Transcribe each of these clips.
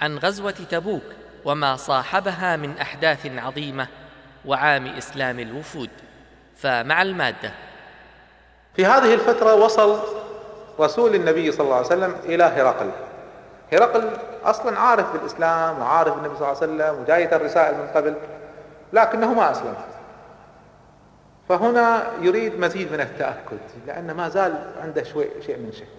عن غزوة تبوك وما صاحبها من أحداث عظيمة وعام إسلام الوفود. فمع المادة. في هذه الفترة وصل رسول النبي صلى الله عليه وسلم إلى هرقل. هرقل أصلا عارف بالإسلام وعارف النبي صلى الله عليه وسلم وجايته الرسائل من قبل لكنه ما أسلم. فهنا يريد مزيد من التأكد لأن ما زال عنده شوي شيء من شك.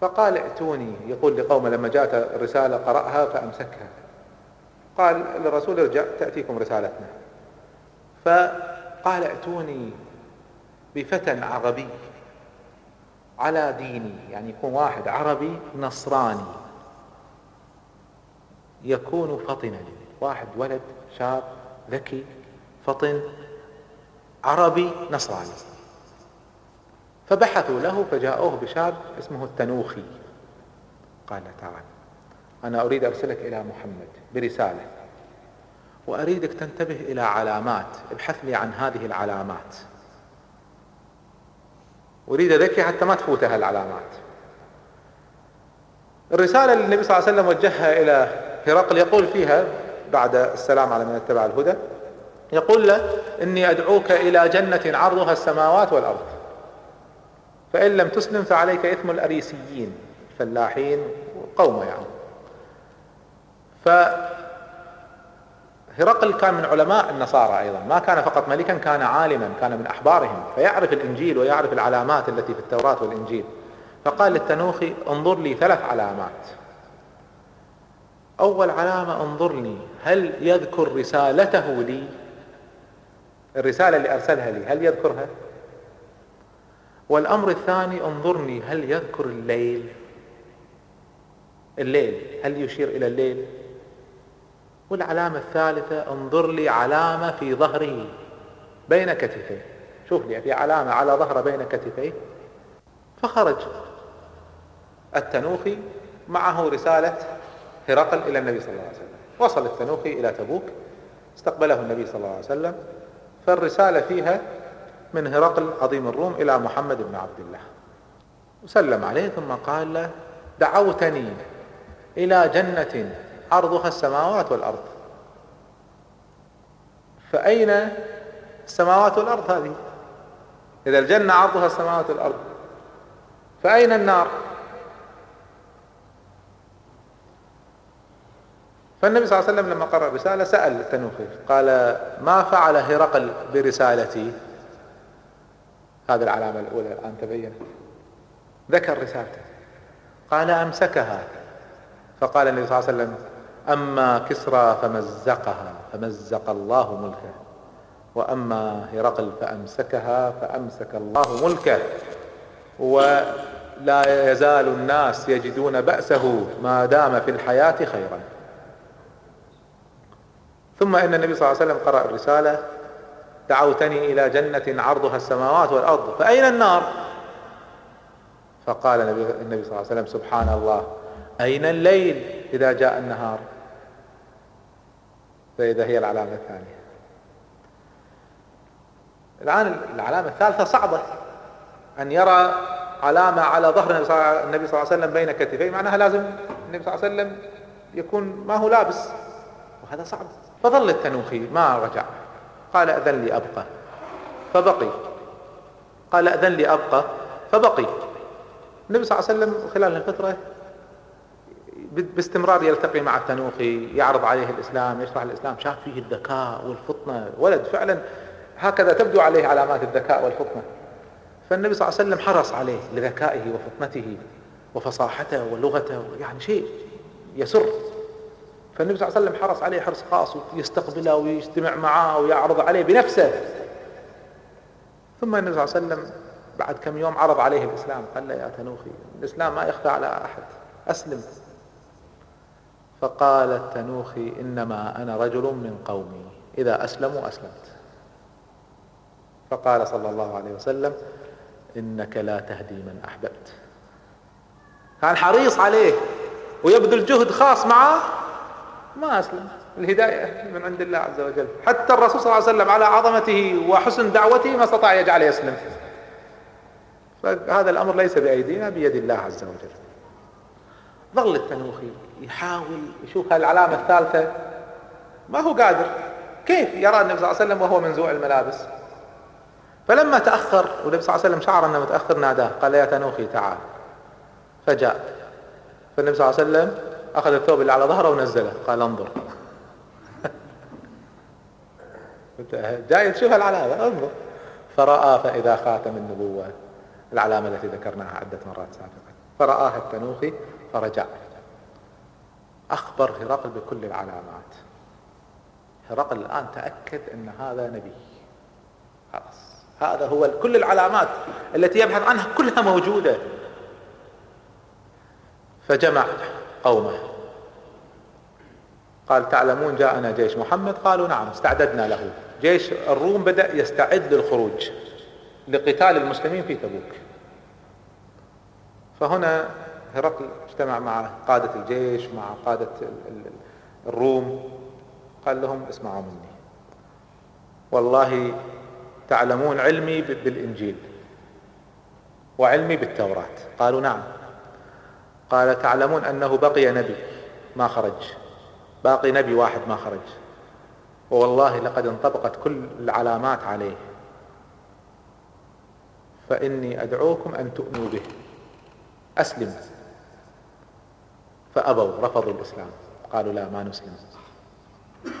فقال ائتوني. يقول لقومه لما جاءت الرسالة قرأها فأمسكها. قال للرسول ارجع تأتيكم رسالتنا. فقال ائتوني بفتى عربي على ديني يعني يكون واحد عربي نصراني. يكون فطنا واحد ولد شاب ذكي فطن عربي نصراني. فبحثوا له فجاءوه بشاب اسمه التنوخي. قال تعال أنا أريد أرسلك إلى محمد برسالة وأريدك تنتبه إلى علامات ابحث لي عن هذه العلامات. أريد ذكي حتى ما تفوتها العلامات. الرسالة اللي النبي صلى الله عليه وسلم وجهها إلى هرقل يقول فيها بعد السلام على من اتبع الهدى يقول له إني أدعوك إلى جنة عرضها السماوات والأرض. فإن لم تسلم فعليك إثم الأريسيين فلاحين قومه يعني. فهرقل كان من علماء النصارى أيضا ما كان فقط ملكا كان عالما كان من أحبارهم فيعرف الإنجيل ويعرف العلامات التي في التوراة والإنجيل. فقال للتنوخي انظر لي ثلاث علامات. أول علامة انظرني هل يذكر رسالته لي؟ الرسالة اللي أرسلها لي هل يذكرها؟ والأمر الثاني انظرني هل يذكر الليل؟ الليل هل يشير إلى الليل؟ والعلامة الثالثة انظر لي علامة في ظهره بين كتفيه. شوف لي في علامة على ظهره بين كتفيه. فخرج التنوخي معه رسالة هرقل إلى النبي صلى الله عليه وسلم. وصل التنوخي إلى تبوك استقبله النبي صلى الله عليه وسلم. فالرسالة فيها من هرقل عظيم الروم إلى محمد بن عبد الله. وسلم عليه ثم قال له دعوتني إلى جنة عرضها السماوات والأرض. فأين السماوات والأرض هذه؟ إذا الجنة عرضها السماوات والأرض. فأين النار؟ فالنبي صلى الله عليه وسلم لما قرأ الرسالة سأل التنوخي قال ما فعل هرقل برسالتي؟ هذه العلامة الأولى الآن تبينت. ذكر رسالته. قال أمسكها. فقال النبي صلى الله عليه وسلم أما كسرى فمزقها فمزق الله ملكه. وأما هرقل فأمسكها فأمسك الله ملكه. ولا يزال الناس يجدون بأسه ما دام في الحياة خيرا. ثم إن النبي صلى الله عليه وسلم قرأ الرسالة دعوتني إلى جنة عرضها السماوات والأرض فأين النار؟ فقال النبي صلى الله عليه وسلم سبحان الله أين الليل إذا جاء النهار؟ فإذا هي العلامة الثانية. الآن العلامة الثالثة صعبة أن يرى علامة على ظهر النبي صلى الله عليه وسلم بين كتفيه معناها لازم النبي صلى الله عليه وسلم يكون ما هو لابس وهذا صعب. فظل التنوخي ما رجع. قال أذن لي أبقى. فبقي. قال أذن لي أبقى. فبقي. النبي صلى الله عليه وسلم خلال الفترة باستمرار يلتقي مع التنوخي يعرض عليه الإسلام يشرح الإسلام شاف فيه الذكاء والفطنة. ولد فعلا هكذا تبدو عليه علامات الذكاء والفطنة. فالنبي صلى الله عليه وسلم حرص عليه لذكائه وفطنته وفصاحته ولغته يعني شيء يسر. فالنبي صلى الله عليه وسلم حرص عليه حرص خاص ويستقبله ويجتمع معه ويعرض عليه بنفسه. ثم النبي صلى الله عليه وسلم بعد كم يوم عرض عليه الإسلام قال له يا تنوخي الإسلام ما يخفى على أحد أسلم. فقال التنوخي إنما أنا رجل من قومي إذا أسلموا أسلمت. فقال صلى الله عليه وسلم إنك لا تهدي من أحببت. كان حريص عليه ويبذل جهد خاص معه ما أسلم الهداية من عند الله عز وجل. حتى الرسول صلى الله عليه وسلم على عظمته وحسن دعوته ما استطاع يجعله يسلم. فهذا الأمر ليس بأيدينا بيد الله عز وجل. ظل التنوخي يحاول يشوف هالعلامة الثالثة. ما هو قادر. كيف يرى النبي صلى الله عليه وسلم وهو منزوع الملابس؟ فلما تأخر والنبي صلى الله عليه وسلم شعر أنه متأخر ناداه قال يا تنوخي تعال. فجاء. فالنبي صلى الله عليه وسلم أخذ الثوب اللي على ظهره ونزله. قال انظر. جاي تشوف العلامة. انظر. فرأى فإذا خاتم النبوة العلامة التي ذكرناها عدة مرات سابقا. فرآها التنوخي فرجع. أخبر هرقل بكل العلامات. هرقل الآن تأكد أن هذا نبي. خلاص. هذا هو كل العلامات التي يبحث عنها كلها موجودة. فجمع قومه. قال تعلمون جاءنا جيش محمد؟ قالوا نعم استعددنا له. جيش الروم بدأ يستعد للخروج لقتال المسلمين في تبوك. فهنا هرقل اجتمع مع قادة الجيش مع قادة الروم. قال لهم اسمعوا مني. والله تعلمون علمي بالإنجيل وعلمي بالتوراة. قالوا نعم. قال تعلمون أنه بقي نبي ما خرج. باقي نبي واحد ما خرج. ووالله لقد انطبقت كل العلامات عليه. فإني أدعوكم أن تؤمنوا به. أسلم. فأبوا رفضوا الإسلام. قالوا لا ما نسلم.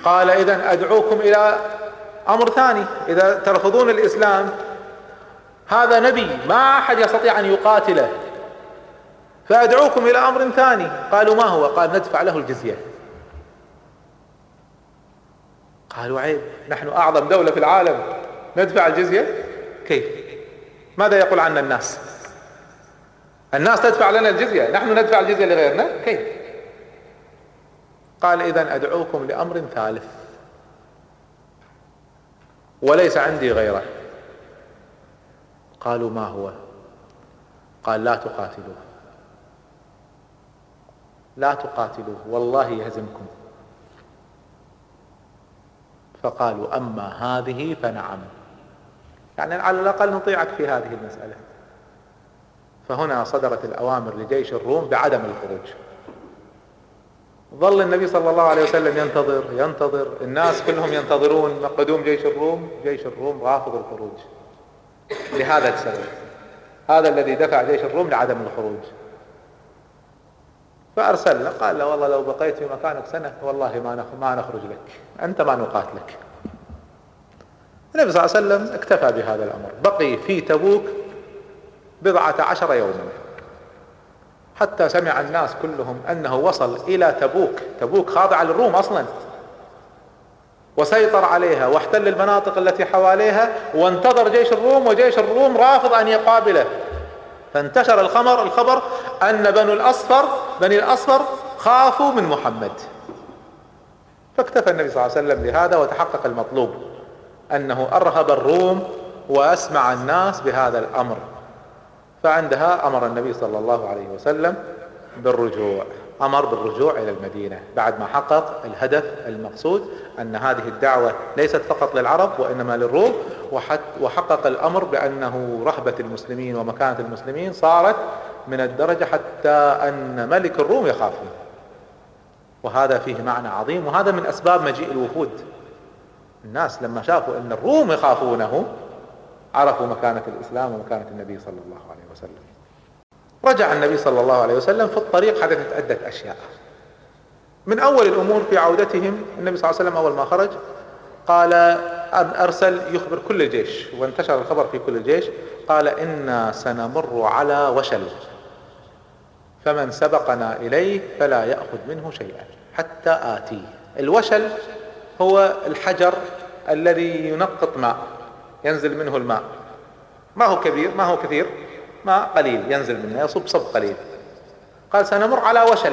قال إذا أدعوكم إلى أمر ثاني. إذا ترفضون الإسلام هذا نبي ما أحد يستطيع أن يقاتله. فأدعوكم إلى أمر ثاني. قالوا ما هو؟ قال ندفع له الجزية. قالوا عيب نحن أعظم دولة في العالم. ندفع الجزية؟ كيف؟ ماذا يقول عنا الناس؟ الناس تدفع لنا الجزية. نحن ندفع الجزية لغيرنا؟ كيف؟ قال إذا أدعوكم لأمر ثالث. وليس عندي غيره. قالوا ما هو؟ قال لا تقاتلوه. لا تقاتلوه. والله يهزمكم. فقالوا أما هذه فنعم. يعني على الأقل نطيعك في هذه المسألة. فهنا صدرت الأوامر لجيش الروم بعدم الخروج. ظل النبي صلى الله عليه وسلم ينتظر ينتظر. الناس كلهم ينتظرون قدوم جيش الروم. جيش الروم رافض الخروج. لهذا السبب. هذا الذي دفع جيش الروم لعدم الخروج. فأرسل له قال له والله لو بقيت في مكانك سنة والله ما ما نخرج لك أنت ما نقاتلك النبي صلى الله عليه وسلم اكتفى بهذا الأمر. بقي في تبوك بضعة عشر يوما. حتى سمع الناس كلهم أنه وصل إلى تبوك. تبوك خاضعة للروم أصلا. وسيطر عليها واحتل المناطق التي حواليها وانتظر جيش الروم وجيش الروم رافض أن يقابله. فانتشر الخبر الخبر أن بنو الأصفر بني الأصفر خافوا من محمد. فاكتفى النبي صلى الله عليه وسلم بهذا وتحقق المطلوب أنه أرهب الروم وأسمع الناس بهذا الأمر فعندها أمر النبي صلى الله عليه وسلم بالرجوع. أمر بالرجوع إلى المدينة بعد ما حقق الهدف المقصود أن هذه الدعوة ليست فقط للعرب وإنما للروم وحقق الأمر بأنه رهبة المسلمين ومكانة المسلمين صارت من الدرجة حتى أن ملك الروم يخافه وهذا فيه معنى عظيم وهذا من أسباب مجيء الوفود. الناس لما شافوا أن الروم يخافونه عرفوا مكانة الإسلام ومكانة النبي صلى الله عليه وسلم. رجع النبي صلى الله عليه وسلم في الطريق حدثت عدة أشياء. من أول الأمور في عودتهم النبي صلى الله عليه وسلم أول ما خرج قال أرسل يخبر كل الجيش وانتشر الخبر في كل الجيش قال إنا سنمر على وشل. فمن سبقنا إليه فلا يأخذ منه شيئا حتى آتيه. الوشل هو الحجر الذي ينقط ماء ينزل منه الماء. ما هو كبير؟ ما هو كثير؟ ماء قليل ينزل منه يصب صب قليل. قال سنمر على وشل.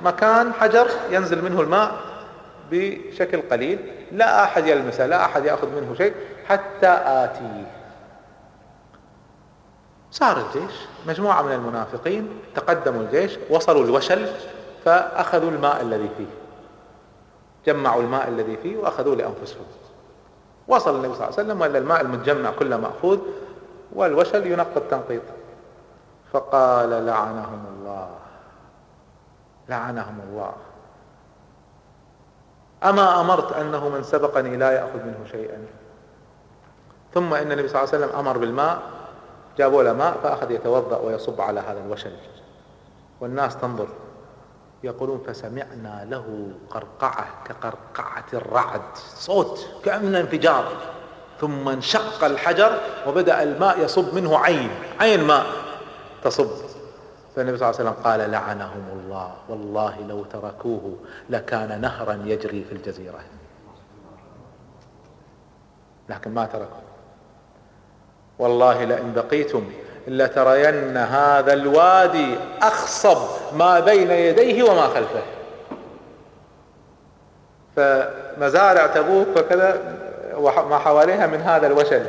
مكان حجر ينزل منه الماء بشكل قليل. لا أحد يلمسه لا أحد يأخذ منه شيء حتى آتيه. صار الجيش. مجموعة من المنافقين تقدموا الجيش وصلوا الوشل فأخذوا الماء الذي فيه. جمعوا الماء الذي فيه وأخذوه لأنفسهم. وصل النبي صلى الله عليه وسلم وإلا الماء المتجمع كله مأخوذ والوشل ينقى التنقيط فقال لعنهم الله. لعنهم الله. أما أمرت أنه من سبقني لا يأخذ منه شيئا. ثم إن النبي صلى الله عليه وسلم أمر بالماء جابوا له ماء فأخذ يتوضأ ويصب على هذا الوشل والناس تنظر يقولون فسمعنا له قرقعة كقرقعة الرعد. صوت كأنه انفجار. ثم انشق الحجر وبدأ الماء يصب منه عين عين ماء. تصب. فالنبي صلى الله عليه وسلم قال لعنهم الله. والله لو تركوه لكان نهرا يجري في الجزيرة. لكن ما تركوه. والله لئن بقيتم لترين هذا الوادي أخصب ما بين يديه وما خلفه. فمزارع تبوك وكذا وما حواليها من هذا الوشل.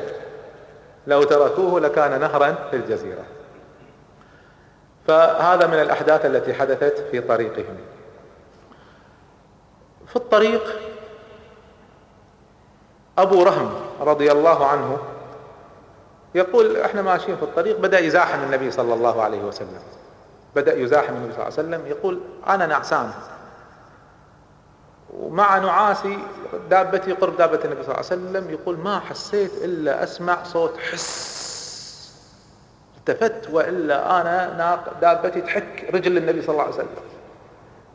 لو تركوه لكان نهرا في الجزيرة. فهذا من الأحداث التي حدثت في طريقهم. في الطريق أبو رهم رضي الله عنه يقول إحنا ماشيين في الطريق بدأ يزاحم النبي صلى الله عليه وسلم. بدأ يزاحم النبي صلى الله عليه وسلم يقول أنا نعسان. ومع نعاسي دابتي قرب دابة النبي صلى الله عليه وسلم يقول ما حسيت إلا أسمع صوت حس. التفت وإلا أنا دابتي تحك رجل النبي صلى الله عليه وسلم.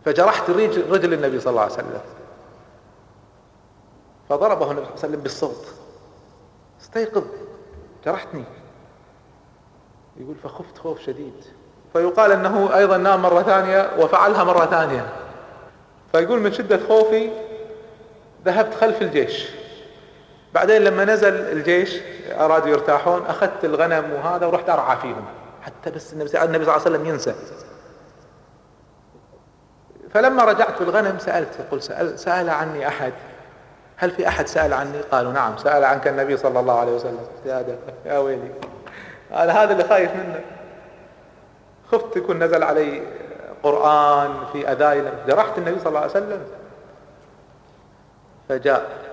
فجرحت رجل, رجل النبي صلى الله عليه وسلم. فضربه النبي صلى الله عليه وسلم بالصوت. استيقظ. جرحتني. يقول فخفت خوف شديد. فيقال إنه أيضا نام مرة ثانية وفعلها مرة ثانية. فيقول من شدة خوفي ذهبت خلف الجيش. بعدين لما نزل الجيش أرادوا يرتاحون أخذت الغنم وهذا ورحت أرعى فيهم. حتى بس النبي صلى الله عليه وسلم ينسى. فلما رجعت في الغنم سألت يقول سأل, سأل عني أحد. هل في أحد سأل عني؟ قالوا نعم سأل عنك النبي صلى الله عليه وسلم. يا, ويلي. أنا هذا اللي خايف منه خفت يكون نزل علي قرآن في أذاي جرحت النبي صلى الله عليه وسلم. فجاء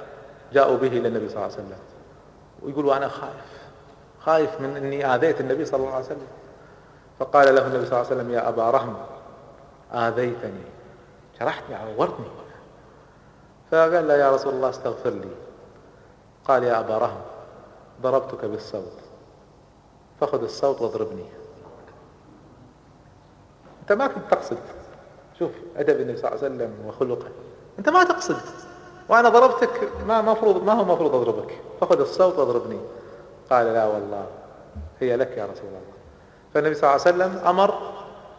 جاءوا به إلى النبي صلى الله عليه وسلم. ويقول وأنا خايف خايف من أني آذيت النبي صلى الله عليه وسلم. فقال له النبي صلى الله عليه وسلم يا أبا رهم آذيتني جرحتني عورتني فقال له يا رسول الله استغفر لي. قال يا أبا رهم ضربتك بالصوت فخذ الصوت واضربني. أنت ما كنت تقصد. شوف أدب النبي صلى الله عليه وسلم وخلقه. أنت ما تقصد. وأنا ضربتك ما مفروض ما هو مفروض أضربك. فخذ الصوت وأضربني. قال لا والله هي لك يا رسول الله. فالنبي صلى الله عليه وسلم أمر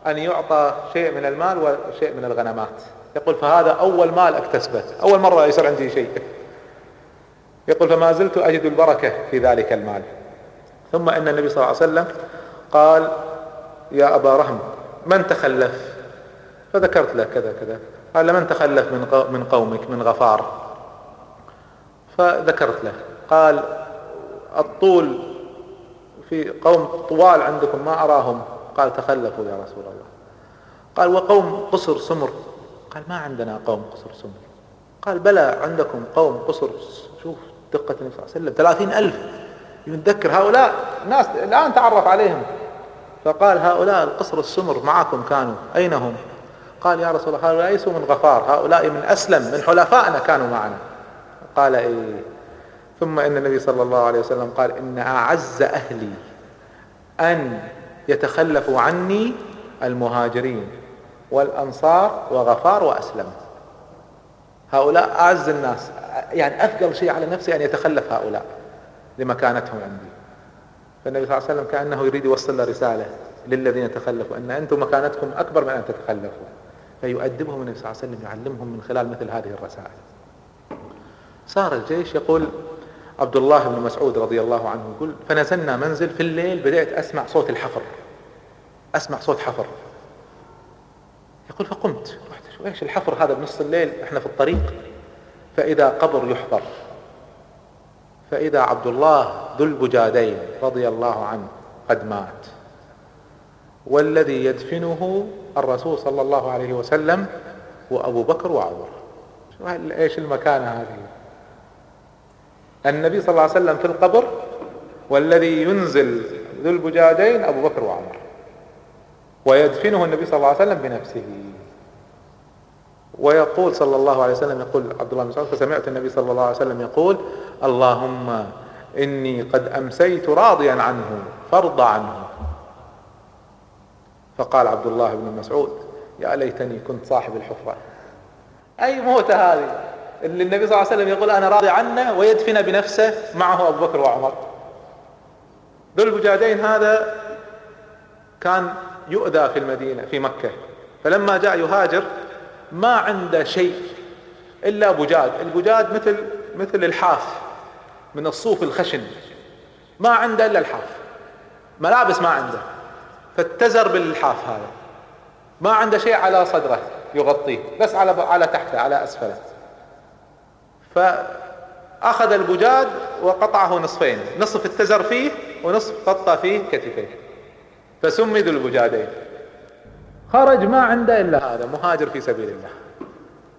أن يعطى شيء من المال وشيء من الغنمات. يقول فهذا أول مال أكتسبه. أول مرة يصير عندي شيء. يقول فما زلت أجد البركة في ذلك المال. ثم إن النبي صلى الله عليه وسلم قال يا أبا رهم من تخلف؟ فذكرت له كذا كذا. قال من تخلف من من قومك من غفار؟ فذكرت له. قال الطول في قوم طوال عندكم ما أراهم. قال تخلفوا يا رسول الله. قال وقوم قصر سمر. قال ما عندنا قوم قصر سمر. قال بلى عندكم قوم قصر شوف دقة النبي صلى الله عليه وسلم ثلاثين ألف. يتذكر هؤلاء ناس الآن تعرف عليهم. فقال هؤلاء القصر السمر معكم كانوا. أين هم؟ قال يا رسول الله هؤلاء ليسوا من غفار هؤلاء من أسلم من حلفائنا كانوا معنا. قال إيه؟ ثم إن النبي صلى الله عليه وسلم قال إن أعز أهلي أن يتخلفوا عني المهاجرين والأنصار وغفار وأسلم. هؤلاء أعز الناس يعني أثقل شيء على نفسي أن يتخلف هؤلاء لمكانتهم عندي. فالنبي صلى الله عليه وسلم كأنه يريد يوصل رسالة للذين تخلفوا أن أنتم مكانتكم أكبر من أن تتخلفوا. فيؤدبهم النبي صلى الله عليه وسلم يعلمهم من خلال مثل هذه الرسائل. صار الجيش يقول عبد الله بن مسعود رضي الله عنه يقول فنزلنا منزل في الليل بدأت أسمع صوت الحفر أسمع صوت حفر. يقول فقمت. رحت إيش الحفر هذا بنص الليل؟ إحنا في الطريق. فإذا قبر يحفر فإذا عبد الله ذو البجادين رضي الله عنه قد مات. والذي يدفنه الرسول صلى الله عليه وسلم وأبو بكر وعمر. إيش المكانه هذه؟ النبي صلى الله عليه وسلم في القبر والذي ينزل ذو البجادين أبو بكر وعمر. ويدفنه النبي صلى الله عليه وسلم بنفسه. ويقول صلى الله عليه وسلم يقول عبد الله بن مسعود فسمعت النبي صلى الله عليه وسلم يقول اللهم إني قد أمسيت راضيا عنه فارض عنه. فقال عبد الله بن مسعود يا ليتني كنت صاحب الحفرة. أي موتة هذه؟ اللي النبي صلى الله عليه وسلم يقول أنا راضي عنه ويدفن بنفسه معه أبو بكر وعمر. ذو البجادين هذا كان يؤذى في المدينة في مكة. فلما جاء يهاجر ما عنده شيء إلا بجاد. البجاد مثل مثل الحاف من الصوف الخشن. ما عنده إلا الحاف. ملابس ما عنده. فاتزر بالحاف هذا. ما عنده شيء على صدره يغطيه بس على على تحته على أسفله. فأخذ البجاد وقطعه نصفين نصف اتزر فيه ونصف غطى فيه كتفيه. فسمي ذو البجادين خرج ما عنده إلا هذا مهاجر في سبيل الله.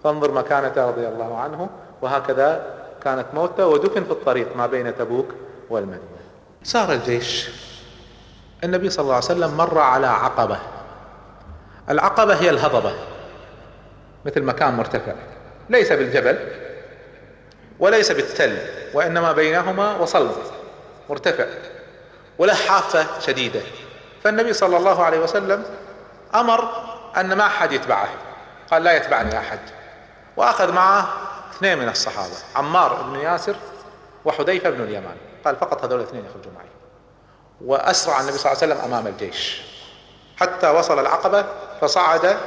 فانظر مكانته رضي الله عنه وهكذا كانت موته ودفن في الطريق ما بين تبوك والمدينة. صار الجيش النبي صلى الله عليه وسلم مر على عقبة. العقبة هي الهضبة مثل مكان مرتفع. ليس بالجبل وليس بالتل وإنما بينهما وصلب مرتفع وله حافة شديدة. فالنبي صلى الله عليه وسلم أمر أن ما احد يتبعه. قال لا يتبعني أحد. وأخذ معه اثنين من الصحابة عمار بن ياسر وحذيفة بن اليمان. قال فقط هذول الاثنين يخرجوا معي وأسرع النبي صلى الله عليه وسلم أمام الجيش. حتى وصل العقبة فصعد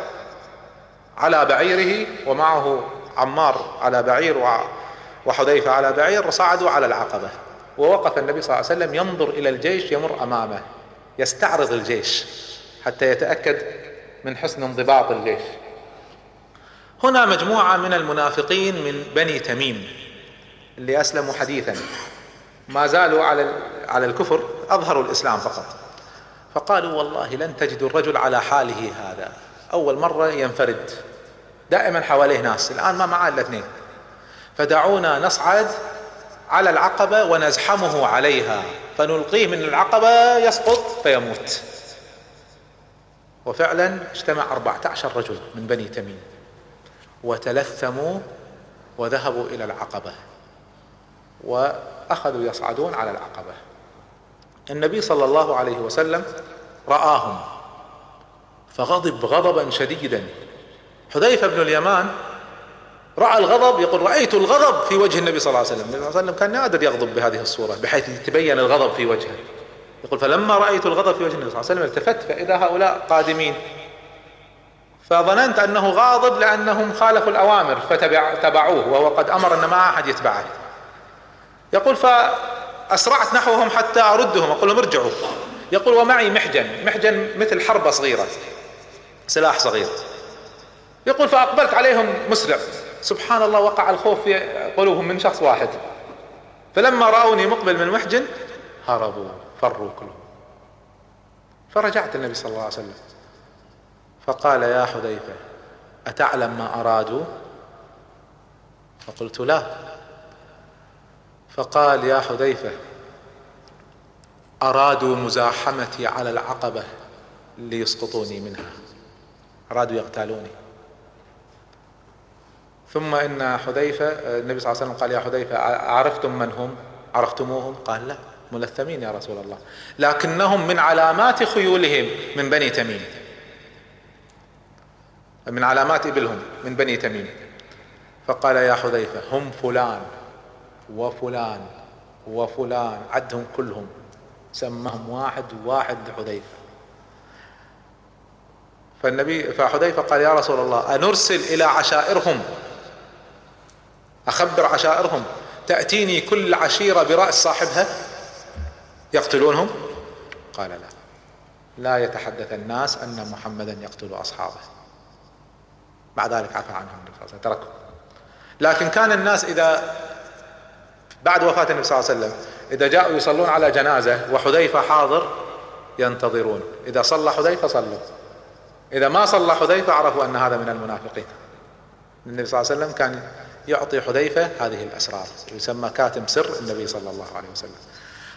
على بعيره ومعه عمار على بعير وحذيفة على بعير وصعدوا على العقبة. ووقف النبي صلى الله عليه وسلم ينظر إلى الجيش يمر أمامه يستعرض الجيش حتى يتأكد من حسن انضباط الجيش. هنا مجموعة من المنافقين من بني تميم اللي أسلموا حديثا. ما زالوا على على الكفر أظهروا الإسلام فقط. فقالوا والله لن تجدوا الرجل على حاله هذا. أول مرة ينفرد. دائما حواليه ناس. الآن ما معاه إلا اثنين. فدعونا نصعد على العقبة ونزحمه عليها. فنلقيه من العقبة يسقط فيموت. وفعلا اجتمع أربعة عشر رجل من بني تميم. وتلثموا وذهبوا إلى العقبة. وأخذوا يصعدون على العقبة. النبي صلى الله عليه وسلم رآهم فغضب غضبا شديدا. حذيفة بن اليمان رأى الغضب يقول رأيت الغضب في وجه النبي صلى الله عليه وسلم. النبي صلى الله عليه وسلم كان نادر يغضب بهذه الصورة بحيث يتبين الغضب في وجهه. يقول فلما رأيت الغضب في وجه النبي صلى الله عليه وسلم التفت فإذا هؤلاء قادمين. فظننت أنه غاضب لأنهم خالفوا الأوامر فتبعوه وهو قد أمر أن ما أحد يتبعه. يقول فأسرعت نحوهم حتى أردهم. أقول لهم ارجعوا. يقول ومعي محجن. محجن مثل حربة صغيرة. سلاح صغير. يقول فأقبلت عليهم مسرع. سبحان الله وقع الخوف في قلوبهم من شخص واحد. فلما رأوني مقبل من محجن هربوا فروا كلهم. فرجعت النبي صلى الله عليه وسلم. فقال يا حذيفة أتعلم ما أرادوا؟ فقلت لا. فقال يا حذيفة أرادوا مزاحمتي على العقبة ليسقطوني منها. أرادوا يغتالوني ثم إن حذيفة النبي صلى الله عليه وسلم قال يا حذيفة عرفتم من هم؟ عرفتموهم؟ قال لا ملثمين يا رسول الله. لكنهم من علامات خيولهم من بني تميم. من علامات إبلهم من بني تميم. فقال يا حذيفة هم فلان. وفلان وفلان عدهم كلهم. سمهم واحد واحد حذيفة. فالنبي فحذيفة قال يا رسول الله أنرسل إلى عشائرهم أخبر عشائرهم تأتيني كل عشيرة برأس صاحبها؟ يقتلونهم؟ قال لا لا يتحدث الناس أن محمدا يقتل أصحابه. بعد ذلك عفى عنهم وسلم تركهم. لكن كان الناس إذا بعد وفاة النبي صلى الله عليه وسلم إذا جاءوا يصلون على جنازة وحذيفة حاضر ينتظرون إذا صلى حذيفة صلوا. إذا ما صلى حذيفة عرفوا أن هذا من المنافقين. النبي صلى الله عليه وسلم كان يعطي حذيفة هذه الأسرار ويسمى كاتم سر النبي صلى الله عليه وسلم.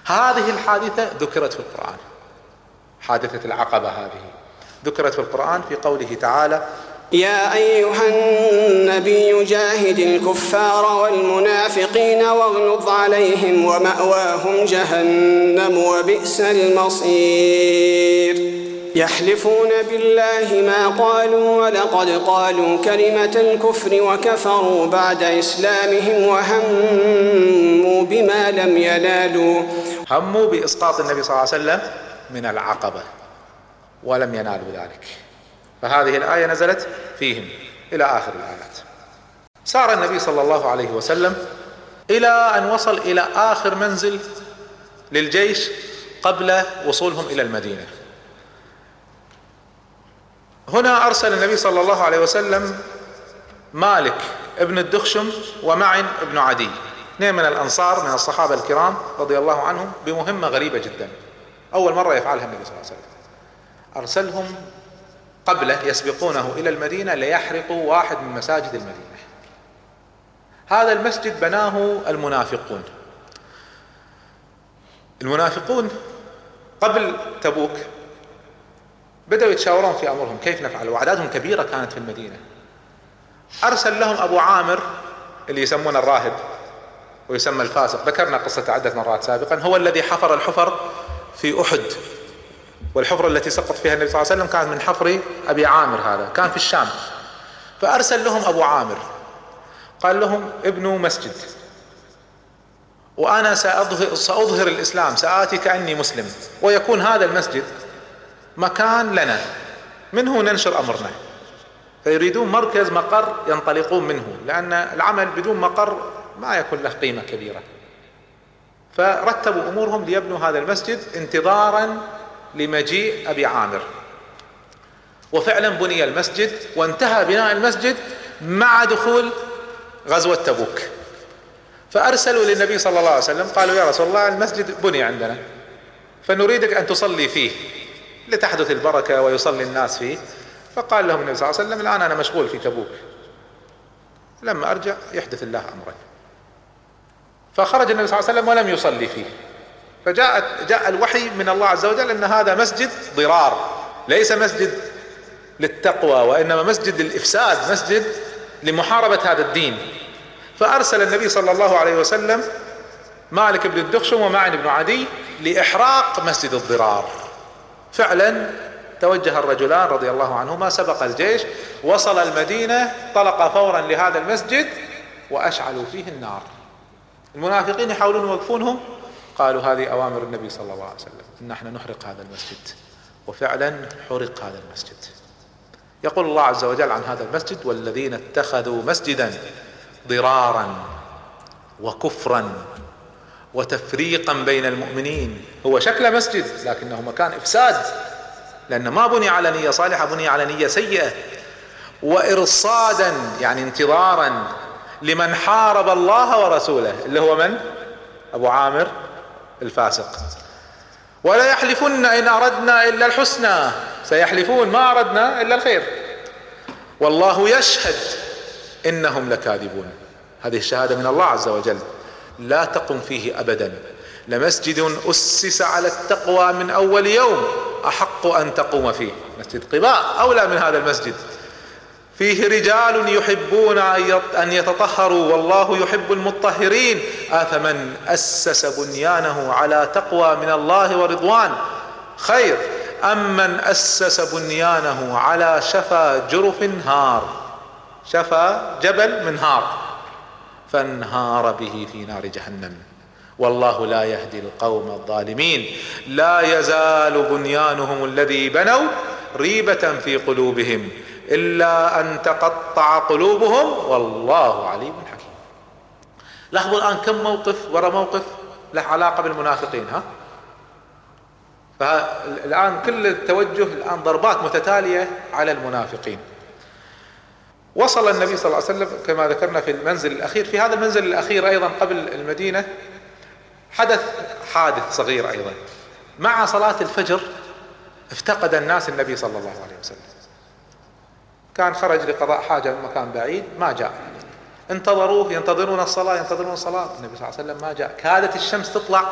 هذه الحادثة ذكرت في القرآن حادثة العقبة هذه. ذكرت في القرآن في قوله تعالى يا أيها النبي جاهد الكفار والمنافقين واغلظ عليهم ومأواهم جهنم وبئس المصير. يحلفون بالله ما قالوا ولقد قالوا كلمة الكفر وكفروا بعد إسلامهم وهموا بما لم ينالوا. هموا بإسقاط النبي صلى الله عليه وسلم من العقبة ولم ينالوا ذلك. فهذه الآية نزلت فيهم إلى آخر الآيات. سار النبي صلى الله عليه وسلم إلى أن وصل إلى آخر منزل للجيش قبل وصولهم إلى المدينة. هنا أرسل النبي صلى الله عليه وسلم مالك ابن الدخشم ومعن ابن عدي اثنين من الأنصار من الصحابة الكرام رضي الله عنهم بمهمة غريبة جدا. أول مرة يفعلها النبي صلى الله عليه وسلم. أرسلهم قبله يسبقونه إلى المدينة ليحرقوا واحد من مساجد المدينة. هذا المسجد بناه المنافقون. المنافقون قبل تبوك بدأوا يتشاورون في أمرهم كيف نفعل؟ وأعدادهم كبيرة كانت في المدينة. أرسل لهم أبو عامر اللي يسمونه الراهب ويسمى الفاسق. ذكرنا قصة عدة مرات سابقا. هو الذي حفر الحفر في أحد. والحفرة التي سقط فيها النبي صلى الله عليه وسلم كانت من حفر أبي عامر هذا كان في الشام. فأرسل لهم أبو عامر قال لهم ابنوا مسجد. وأنا سأظهر, سأظهر الإسلام سآتي كأني مسلم ويكون هذا المسجد مكان لنا. منه ننشر أمرنا؟ فيريدون مركز مقر ينطلقون منه لأن العمل بدون مقر ما يكون له قيمة كبيرة. فرتبوا أمورهم ليبنوا هذا المسجد انتظارا لمجيء أبي عامر. وفعلا بني المسجد وانتهى بناء المسجد مع دخول غزوة تبوك. فأرسلوا للنبي صلى الله عليه وسلم قالوا يا رسول الله المسجد بني عندنا فنريدك أن تصلي فيه لتحدث البركة ويصلي الناس فيه. فقال لهم النبي صلى الله عليه وسلم الآن أنا مشغول في تبوك. لما أرجع يحدث الله أمرا. فخرج النبي صلى الله عليه وسلم ولم يصلي فيه. فجاءت جاء الوحي من الله عز وجل إن هذا مسجد ضرار ليس مسجد للتقوى وإنما مسجد للإفساد مسجد لمحاربة هذا الدين. فأرسل النبي صلى الله عليه وسلم مالك بن الدخشم ومعن بن عدي لإحراق مسجد الضرار. فعلا توجه الرجلان رضي الله عنهما سبق الجيش وصل المدينة طلق فورا لهذا المسجد وأشعلوا فيه النار. المنافقين يحاولون يوقفونهم قالوا هذه أوامر النبي صلى الله عليه وسلم. إن إحنا نحرق هذا المسجد. وفعلا حرق هذا المسجد. يقول الله عز وجل عن هذا المسجد والذين اتخذوا مسجدا ضرارا وكفرا وتفريقا بين المؤمنين. هو شكل مسجد لكنه مكان إفساد. لأنه ما بني على نية صالحة بني على نية سيئة. وارصادا يعني انتظارا لمن حارب الله ورسوله اللي هو من؟ أبو عامر. الفاسق. ولا يحلفن إن أردنا إلا الحسنى. سيحلفون ما أردنا إلا الخير. والله يشهد إنهم لكاذبون. هذه الشهادة من الله عز وجل. لا تقم فيه ابدا. لمسجد أسس على التقوى من أول يوم أحق أن تقوم فيه. مسجد قباء أولى من هذا المسجد. فيه رجال يحبون أن يتطهروا والله يحب المطهرين. أفمن أسس بنيانه على تقوى من الله ورضوان؟ خير. أم من أسس بنيانه على شفا جرف هار؟ شفا جبل من هار. فانهار به في نار جهنم. والله لا يهدي القوم الظالمين. لا يزال بنيانهم الذي بنوا ريبة في قلوبهم. إلا أن تقطع قلوبهم والله عليم حكيم. لاحظوا الآن كم موقف ورا موقف له علاقة بالمنافقين ها؟ فالان كل التوجه الآن ضربات متتالية على المنافقين. وصل النبي صلى الله عليه وسلم كما ذكرنا في المنزل الأخير في هذا المنزل الأخير أيضا قبل المدينة حدث حادث صغير أيضا. مع صلاة الفجر افتقد الناس النبي صلى الله عليه وسلم. كان خرج لقضاء حاجة من مكان بعيد ما جاء. انتظروه ينتظرون الصلاة ينتظرون الصلاة. النبي صلى الله عليه وسلم ما جاء. كادت الشمس تطلع.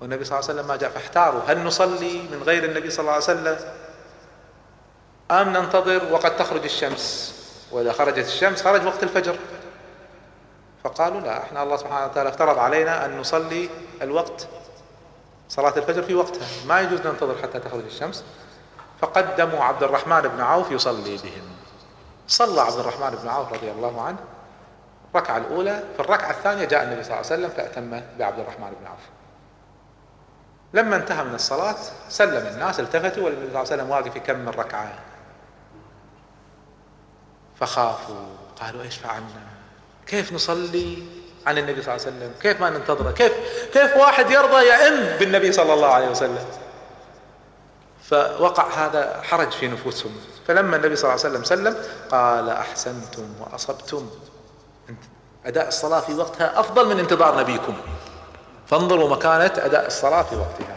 والنبي صلى الله عليه وسلم ما جاء فاحتاروا. هل نصلي من غير النبي صلى الله عليه وسلم؟ أم ننتظر وقد تخرج الشمس؟ وإذا خرجت الشمس خرج وقت الفجر. فقالوا لا إحنا الله سبحانه وتعالى افترض علينا أن نصلي الوقت صلاة الفجر في وقتها. ما يجوز ننتظر حتى تخرج الشمس. فقدموا عبد الرحمن بن عوف يصلي بهم. صلى عبد الرحمن بن عوف رضي الله عنه. الركعة الأولى في الركعة الثانية جاء النبي صلى الله عليه وسلم فأتم بعبد الرحمن بن عوف. لما انتهى من الصلاة سلم الناس التفتوا والنبي صلى الله عليه وسلم واقف يكمل ركعة. فخافوا قالوا إيش فعلنا؟ كيف نصلي عن النبي صلى الله عليه وسلم؟ كيف ما ننتظره؟ كيف كيف واحد يرضى يئن بالنبي صلى الله عليه وسلم؟ فوقع هذا حرج في نفوسهم. فلما النبي صلى الله عليه وسلم سلم قال أحسنتم وأصبتم. أداء الصلاة في وقتها أفضل من انتظار نبيكم. فانظروا مكانة أداء الصلاة في وقتها.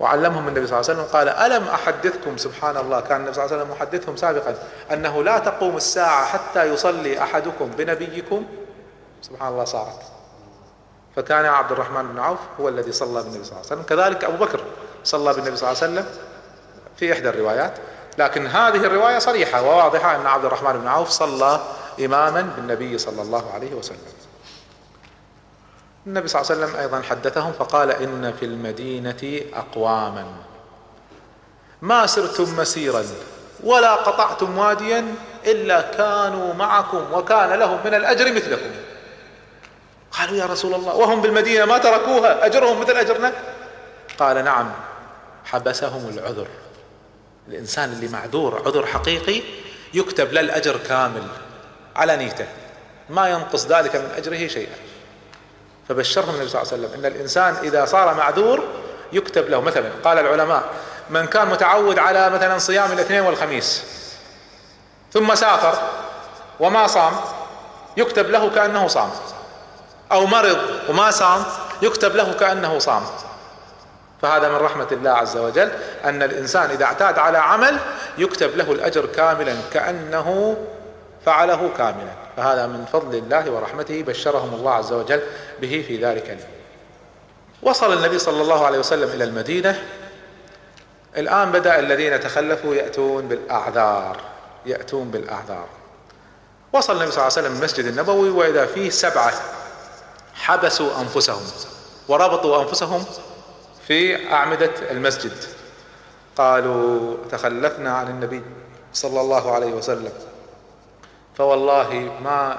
وعلمهم النبي صلى الله عليه وسلم قال ألم أحدثكم سبحان الله كان النبي صلى الله عليه وسلم محدثهم سابقا أنه لا تقوم الساعة حتى يصلي أحدكم بنبيكم؟ سبحان الله صارت. فكان عبد الرحمن بن عوف هو الذي صلى بالنبي صلى الله عليه وسلم. كذلك أبو بكر. صلى بالنبي صلى الله عليه وسلم في إحدى الروايات. لكن هذه الرواية صريحة وواضحة أن عبد الرحمن بن عوف صلى إماما بالنبي صلى الله عليه وسلم. النبي صلى الله عليه وسلم أيضا حدثهم فقال إن في المدينة اقواما. ما سرتم مسيرا ولا قطعتم واديا إلا كانوا معكم وكان لهم من الأجر مثلكم. قالوا يا رسول الله وهم بالمدينة ما تركوها أجرهم مثل أجرنا؟ قال نعم. حبسهم العذر. الإنسان اللي معذور عذر حقيقي يكتب له الأجر كامل على نيته. ما ينقص ذلك من أجره شيئا. فبشرهم النبي صلى الله عليه وسلم إن الإنسان إذا صار معذور يكتب له مثلا قال العلماء من كان متعود على مثلا صيام الاثنين والخميس ثم سافر وما صام يكتب له كأنه صام. أو مرض وما صام يكتب له كأنه صام. فهذا من رحمة الله عز وجل أن الإنسان إذا اعتاد على عمل يكتب له الأجر كاملا كأنه فعله كاملا. فهذا من فضل الله ورحمته بشرهم الله عز وجل به في ذلك اليوم. وصل النبي صلى الله عليه وسلم إلى المدينة. الآن بدأ الذين تخلفوا يأتون بالأعذار يأتون بالأعذار. وصل النبي صلى الله عليه وسلم المسجد النبوي وإذا فيه سبعة حبسوا أنفسهم وربطوا أنفسهم في أعمدة المسجد. قالوا تخلفنا عن النبي صلى الله عليه وسلم. فوالله ما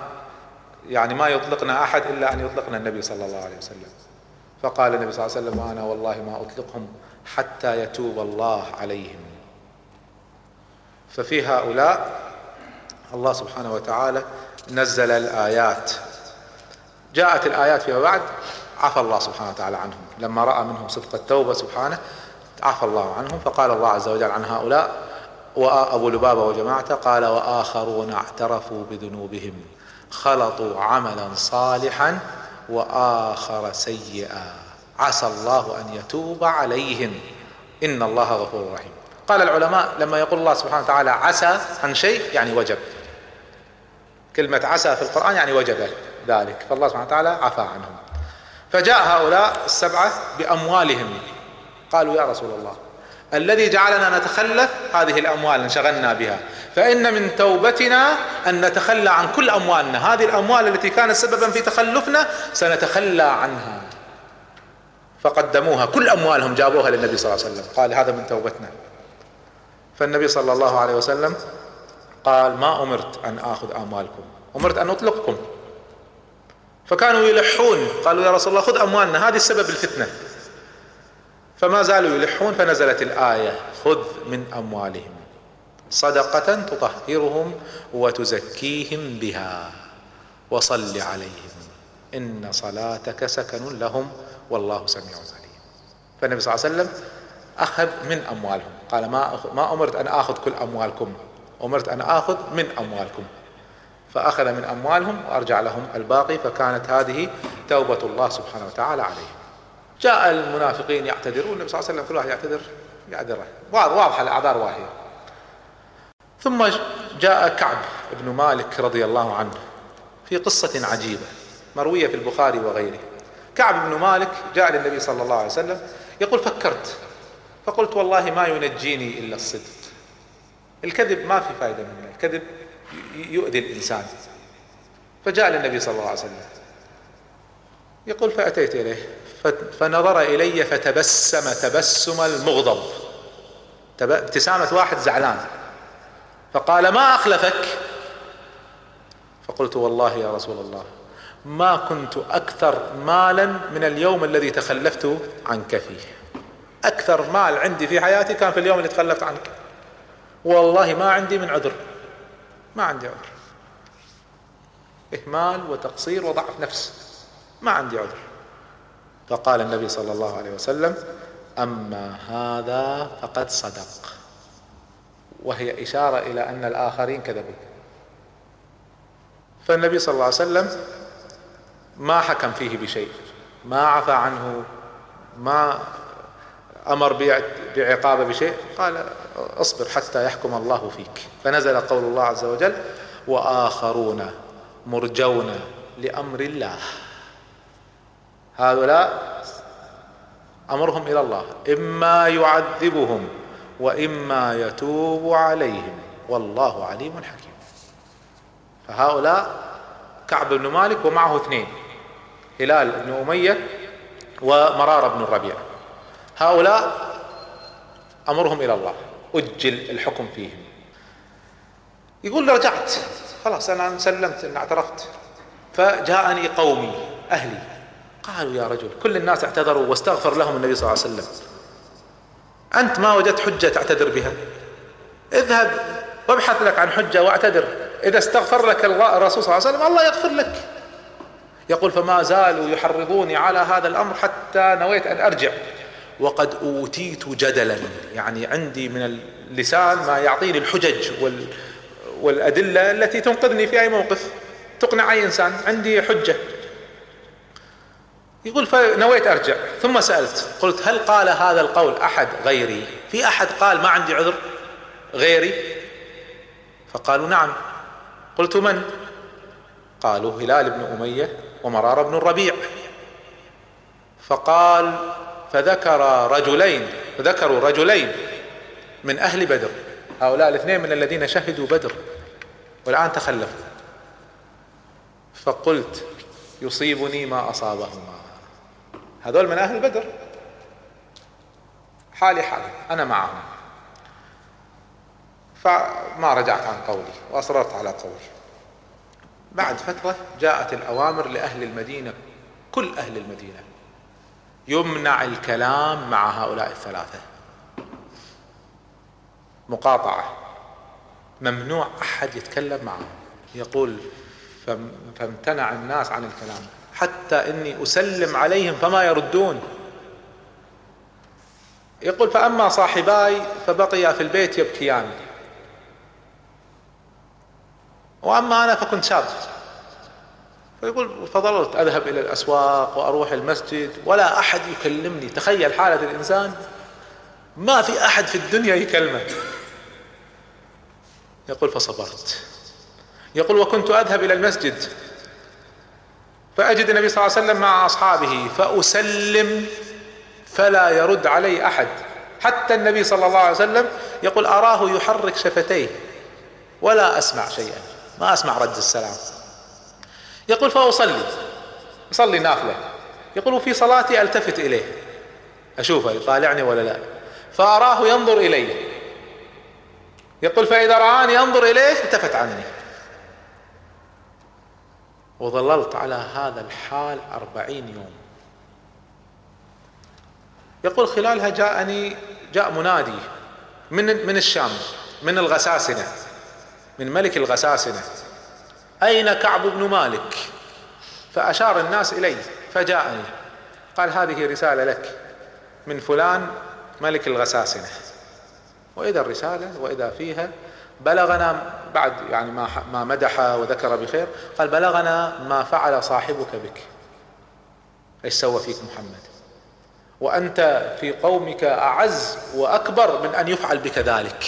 يعني ما يطلقنا أحد إلا أن يطلقنا النبي صلى الله عليه وسلم. فقال النبي صلى الله عليه وسلم وأنا والله ما أطلقهم حتى يتوب الله عليهم. ففي هؤلاء الله سبحانه وتعالى نزل الآيات. جاءت الآيات فيما بعد عفى الله سبحانه وتعالى عنهم. لما رأى منهم صدق التوبة سبحانه عفى الله عنهم فقال الله عز وجل عن هؤلاء وأبو لبابة وجماعته قال وآخرون اعترفوا بذنوبهم خلطوا عملا صالحا وآخر سيئا عسى الله أن يتوب عليهم إن الله غفور رحيم. قال العلماء لما يقول الله سبحانه وتعالى عسى عن شيء يعني وجب. كلمة عسى في القرآن يعني وجب ذلك فالله سبحانه وتعالى عفى عنهم. فجاء هؤلاء السبعة بأموالهم. قالوا يا رسول الله الذي جعلنا نتخلف هذه الأموال انشغلنا بها. فإن من توبتنا أن نتخلى عن كل أموالنا. هذه الأموال التي كانت سببا في تخلفنا سنتخلى عنها. فقدموها. كل أموالهم جابوها للنبي صلى الله عليه وسلم. قال هذا من توبتنا. فالنبي صلى الله عليه وسلم قال ما أمرت أن آخذ آموالكم. أمرت أن أطلقكم. فكانوا يلحون. قالوا يا رسول الله خذ أموالنا هذه السبب الفتنة. فما زالوا يلحون فنزلت الآية خذ من أموالهم. صدقة تطهرهم وتزكيهم بها. وصل عليهم. إن صلاتك سكن لهم والله سميع عليم. فالنبي صلى الله عليه وسلم أخذ من أموالهم. قال ما ما أمرت أن آخذ كل أموالكم. أمرت أن آخذ من أموالكم. فأخذ من أموالهم وأرجع لهم الباقي فكانت هذه توبة الله سبحانه وتعالى عليهم. جاء المنافقين يعتذرون النبي صلى الله عليه وسلم كل واحد يعتذر يعذره واضحة الأعذار واهية ثم جاء كعب بن مالك رضي الله عنه في قصة عجيبة مروية في البخاري وغيره. كعب بن مالك جاء للنبي صلى الله عليه وسلم يقول فكرت. فقلت والله ما ينجيني إلا الصدق. الكذب ما في فائدة منه الكذب يؤذي الإنسان. فجاء للنبي صلى الله عليه وسلم. يقول فأتيت إليه فنظر إلي فتبسم تبسم المغضب. ابتسامة واحد زعلان. فقال ما أخلفك؟ فقلت والله يا رسول الله ما كنت أكثر مالا من اليوم الذي تخلفت عنك فيه. أكثر مال عندي في حياتي كان في اليوم اللي تخلفت عنك. والله ما عندي من عذر. ما عندي عذر. إهمال وتقصير وضعف نفس. ما عندي عذر. فقال النبي صلى الله عليه وسلم أما هذا فقد صدق. وهي إشارة إلى أن الآخرين كذبوا. فالنبي صلى الله عليه وسلم ما حكم فيه بشيء. ما عفى عنه. ما أمر بعقابة بشيء؟ قال اصبر حتى يحكم الله فيك. فنزل قول الله عز وجل وآخرون مرجون لأمر الله. هؤلاء أمرهم إلى الله إما يعذبهم وإما يتوب عليهم. والله عليم حكيم. فهؤلاء كعب بن مالك ومعه اثنين هلال بن أمية ومرار بن الربيع. هؤلاء أمرهم إلى الله. أجل الحكم فيهم. يقول رجعت. خلاص أنا سلمت ان اعترفت. فجاءني قومي أهلي. قالوا يا رجل كل الناس اعتذروا واستغفر لهم النبي صلى الله عليه وسلم. أنت ما وجدت حجة تعتذر بها. اذهب وابحث لك عن حجة واعتذر. إذا استغفر لك الرسول صلى الله عليه وسلم الله يغفر لك. يقول فما زالوا يحرضوني على هذا الأمر حتى نويت أن أرجع. وقد أوتيت جدلا. يعني عندي من اللسان ما يعطيني الحجج وال والأدلة التي تنقذني في أي موقف. تقنع أي إنسان. عندي حجة. يقول فنويت أرجع. ثم سألت. قلت هل قال هذا القول أحد غيري؟ في أحد قال ما عندي عذر غيري؟ فقالوا نعم. قلت من؟ قالوا هلال بن أمية ومرار بن الربيع. فقال فذكر رجلين ذكروا رجلين من أهل بدر. هؤلاء الاثنين من الذين شهدوا بدر والآن تخلفوا. فقلت يصيبني ما أصابهما. هذول من أهل بدر. حالي حالي أنا معهم. فما رجعت عن قولي وأصررت على قولي. بعد فترة جاءت الأوامر لأهل المدينة كل أهل المدينة. يمنع الكلام مع هؤلاء الثلاثة. مقاطعة. ممنوع أحد يتكلم معهم. يقول فامتنع الناس عن الكلام. حتى إني أسلم عليهم فما يردون. يقول فأما صاحباي فبقيا في البيت يبكيان. وأما أنا فكنت شاب. فيقول فظلت أذهب إلى الأسواق وأروح المسجد ولا أحد يكلمني. تخيل حالة الإنسان ما في أحد في الدنيا يكلمه يقول فصبرت. يقول وكنت أذهب إلى المسجد فأجد النبي صلى الله عليه وسلم مع أصحابه فأسلم فلا يرد علي أحد. حتى النبي صلى الله عليه وسلم يقول أراه يحرك شفتيه ولا أسمع شيئا ما أسمع رد السلام. يقول فأصلي. أصلي نافلة. يقول في صلاتي ألتفت إليه. أشوفه يطالعني ولا لا؟ فأراه ينظر إلي. يقول فإذا رآني ينظر اليه التفت عني. وظللت على هذا الحال أربعين يوم. يقول خلالها جاءني جاء منادي من من الشام من الغساسنة من ملك الغساسنة. أين كعب بن مالك؟ فأشار الناس إلي فجاءني قال هذه رسالة لك من فلان ملك الغساسنة. وإذا الرسالة وإذا فيها بلغنا بعد يعني ما ما مدح وذكر بخير قال بلغنا ما فعل صاحبك بك. إيش سوى فيك محمد؟ وأنت في قومك أعز وأكبر من أن يفعل بك ذلك.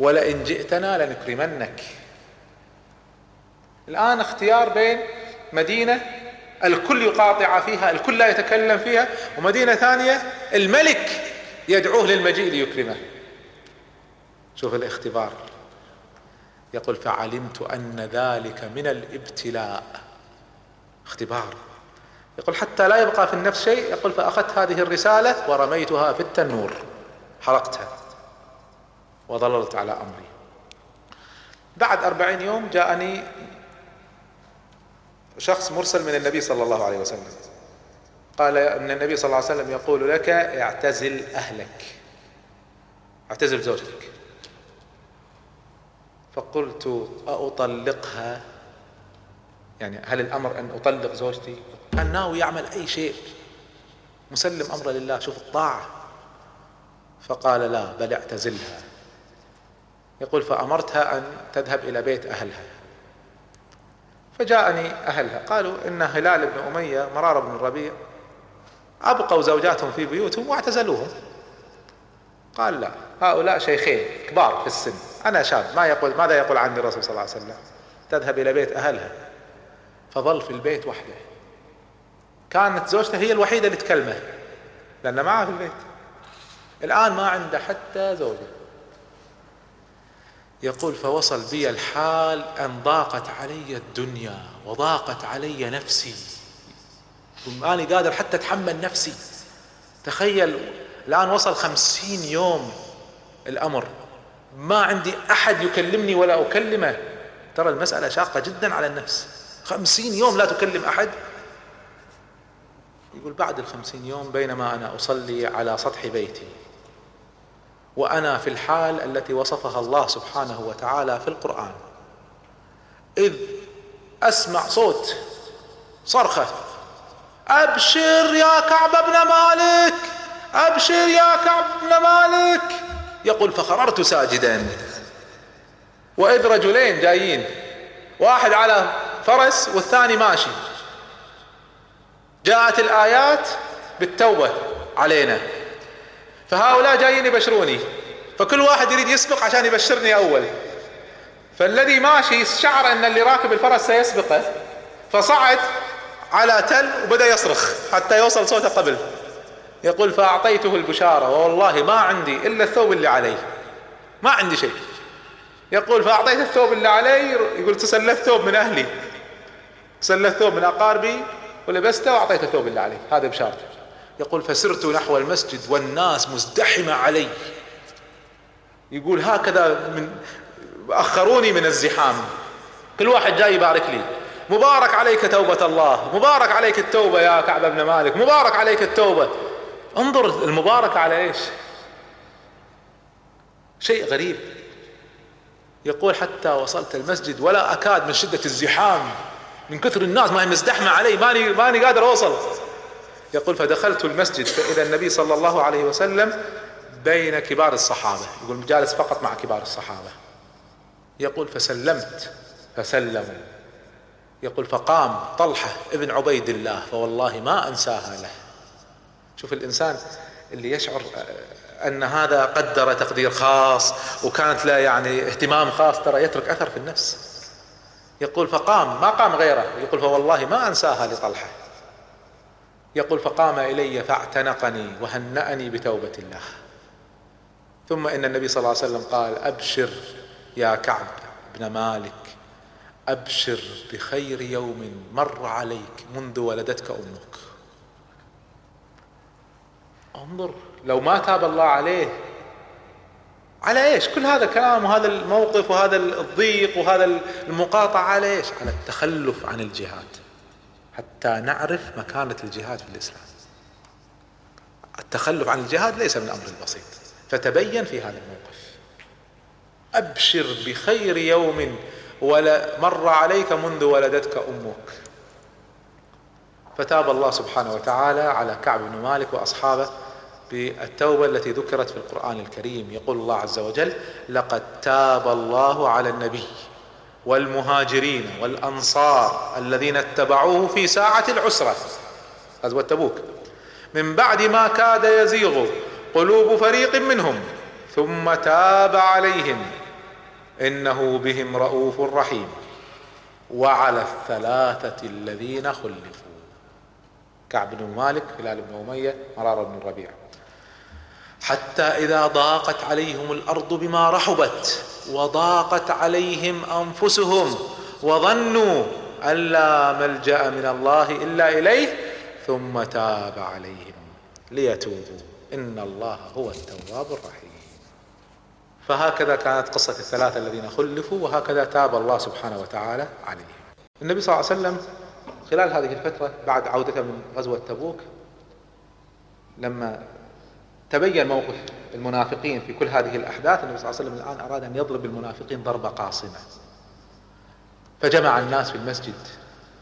ولئن جئتنا لنكرمنك. الآن اختيار بين مدينة الكل يقاطع فيها الكل لا يتكلم فيها ومدينة ثانية الملك يدعوه للمجيء ليكرمه. شوف الاختبار. يقول فعلمت أن ذلك من الابتلاء. اختبار. يقول حتى لا يبقى في النفس شيء. يقول فأخذت هذه الرسالة ورميتها في التنور. حرقتها. وظللت على أمري. بعد أربعين يوم جاءني شخص مرسل من النبي صلى الله عليه وسلم. قال إن النبي صلى الله عليه وسلم يقول لك اعتزل أهلك. اعتزل زوجتك. فقلت أطلقها يعني هل الأمر أن أطلق زوجتي؟ كان ناوي يعمل أي شيء. مسلم أمره لله. شوف الطاعة. فقال لا بل اعتزلها. يقول فأمرتها أن تذهب إلى بيت أهلها. فجاءني أهلها. قالوا إن هلال بن أمية مرار بن الربيع أبقوا زوجاتهم في بيوتهم واعتزلوهم. قال لا هؤلاء شيخين كبار في السن. أنا شاب ما يقول ماذا يقول عني الرسول صلى الله عليه وسلم؟ تذهب إلى بيت أهلها. فظل في البيت وحده. كانت زوجته هي الوحيدة اللي تكلمه لأن معه في البيت. الآن ما عنده حتى زوجة. يقول فوصل بي الحال أن ضاقت علي الدنيا وضاقت علي نفسي. ماني قادر حتى أتحمل نفسي. تخيل الآن وصل خمسين يوم الأمر. ما عندي أحد يكلمني ولا أكلمه. ترى المسألة شاقة جدا على النفس. خمسين يوم لا تكلم أحد. يقول بعد الخمسين يوم بينما أنا أصلي على سطح بيتي. وأنا في الحال التي وصفها الله سبحانه وتعالى في القرآن. إذ أسمع صوت صرخة أبشر يا كعب بن مالك أبشر يا كعب بن مالك. يقول فخررت ساجدا. وإذ رجلين جايين واحد على فرس والثاني ماشي. جاءت الآيات بالتوبة علينا. فهؤلاء جايين يبشروني. فكل واحد يريد يسبق عشان يبشرني أول. فالذي ماشي شعر أن اللي راكب الفرس سيسبقه فصعد على تل وبدأ يصرخ حتى يوصل صوته قبل. يقول فأعطيته البشارة. والله ما عندي إلا الثوب اللي علي ما عندي شيء. يقول فأعطيت الثوب اللي علي يقول تسلت ثوب من أهلي. سلت ثوب من أقاربي. ولبسته وأعطيت الثوب اللي علي هذا بشارته. يقول فسرت نحو المسجد والناس مزدحمة علي. يقول هكذا من أخروني من الزحام. كل واحد جاي يبارك لي. مبارك عليك توبة الله. مبارك عليك التوبة يا كعب بن مالك. مبارك عليك التوبة. انظر المباركة على إيش؟ شيء غريب. يقول حتى وصلت المسجد ولا أكاد من شدة الزحام. من كثر الناس ما هي مزدحمة علي. ماني ماني قادر أوصل. يقول فدخلت المسجد فإذا النبي صلى الله عليه وسلم بين كبار الصحابة. يقول جالس فقط مع كبار الصحابة. يقول فسلمت فسلموا. يقول فقام طلحة ابن عبيد الله فوالله ما أنساها له. شوف الإنسان اللي يشعر أن هذا قدر تقدير خاص وكانت له يعني اهتمام خاص ترى يترك أثر في النفس. يقول فقام ما قام غيره. يقول فوالله ما أنساها لطلحة. يقول فقام إلي فاعتنقني وهنأني بتوبة الله. ثم إن النبي صلى الله عليه وسلم قال أبشر يا كعب بن مالك أبشر بخير يوم مر عليك منذ ولدتك أمك. انظر لو ما تاب الله عليه على إيش؟ كل هذا الكلام وهذا الموقف وهذا الضيق وهذا المقاطعة على إيش؟ على التخلف عن الجهاد. حتى نعرف مكانة الجهاد في الإسلام. التخلف عن الجهاد ليس من أمر بسيط. فتبين في هذا الموقف. أبشر بخير يوم ولا مر عليك منذ ولدتك أمك. فتاب الله سبحانه وتعالى على كعب بن مالك وأصحابه بالتوبة التي ذكرت في القرآن الكريم. يقول الله عز وجل لقد تاب الله على النبي والمهاجرين والأنصار الذين اتبعوه في ساعة العسرة. غزوة تبوك. من بعد ما كاد يزيغ قلوب فريق منهم ثم تاب عليهم. إنه بهم رؤوف رحيم. وعلى الثلاثة الذين خلفوا. كعب بن مالك هلال بن أمية مرار بن الربيع حتى إذا ضاقت عليهم الأرض بما رحبت وضاقت عليهم أنفسهم وظنوا أن لا ملجأ من الله إلا إليه ثم تاب عليهم ليتوبوا. إن الله هو التواب الرحيم. فهكذا كانت قصة الثلاثة الذين خلفوا وهكذا تاب الله سبحانه وتعالى عليهم. النبي صلى الله عليه وسلم خلال هذه الفترة بعد عودته من غزوة تبوك لما تبين موقف المنافقين في كل هذه الأحداث النبي صلى الله عليه وسلم الآن أراد أن يضرب المنافقين ضربة قاصمة. فجمع الناس في المسجد.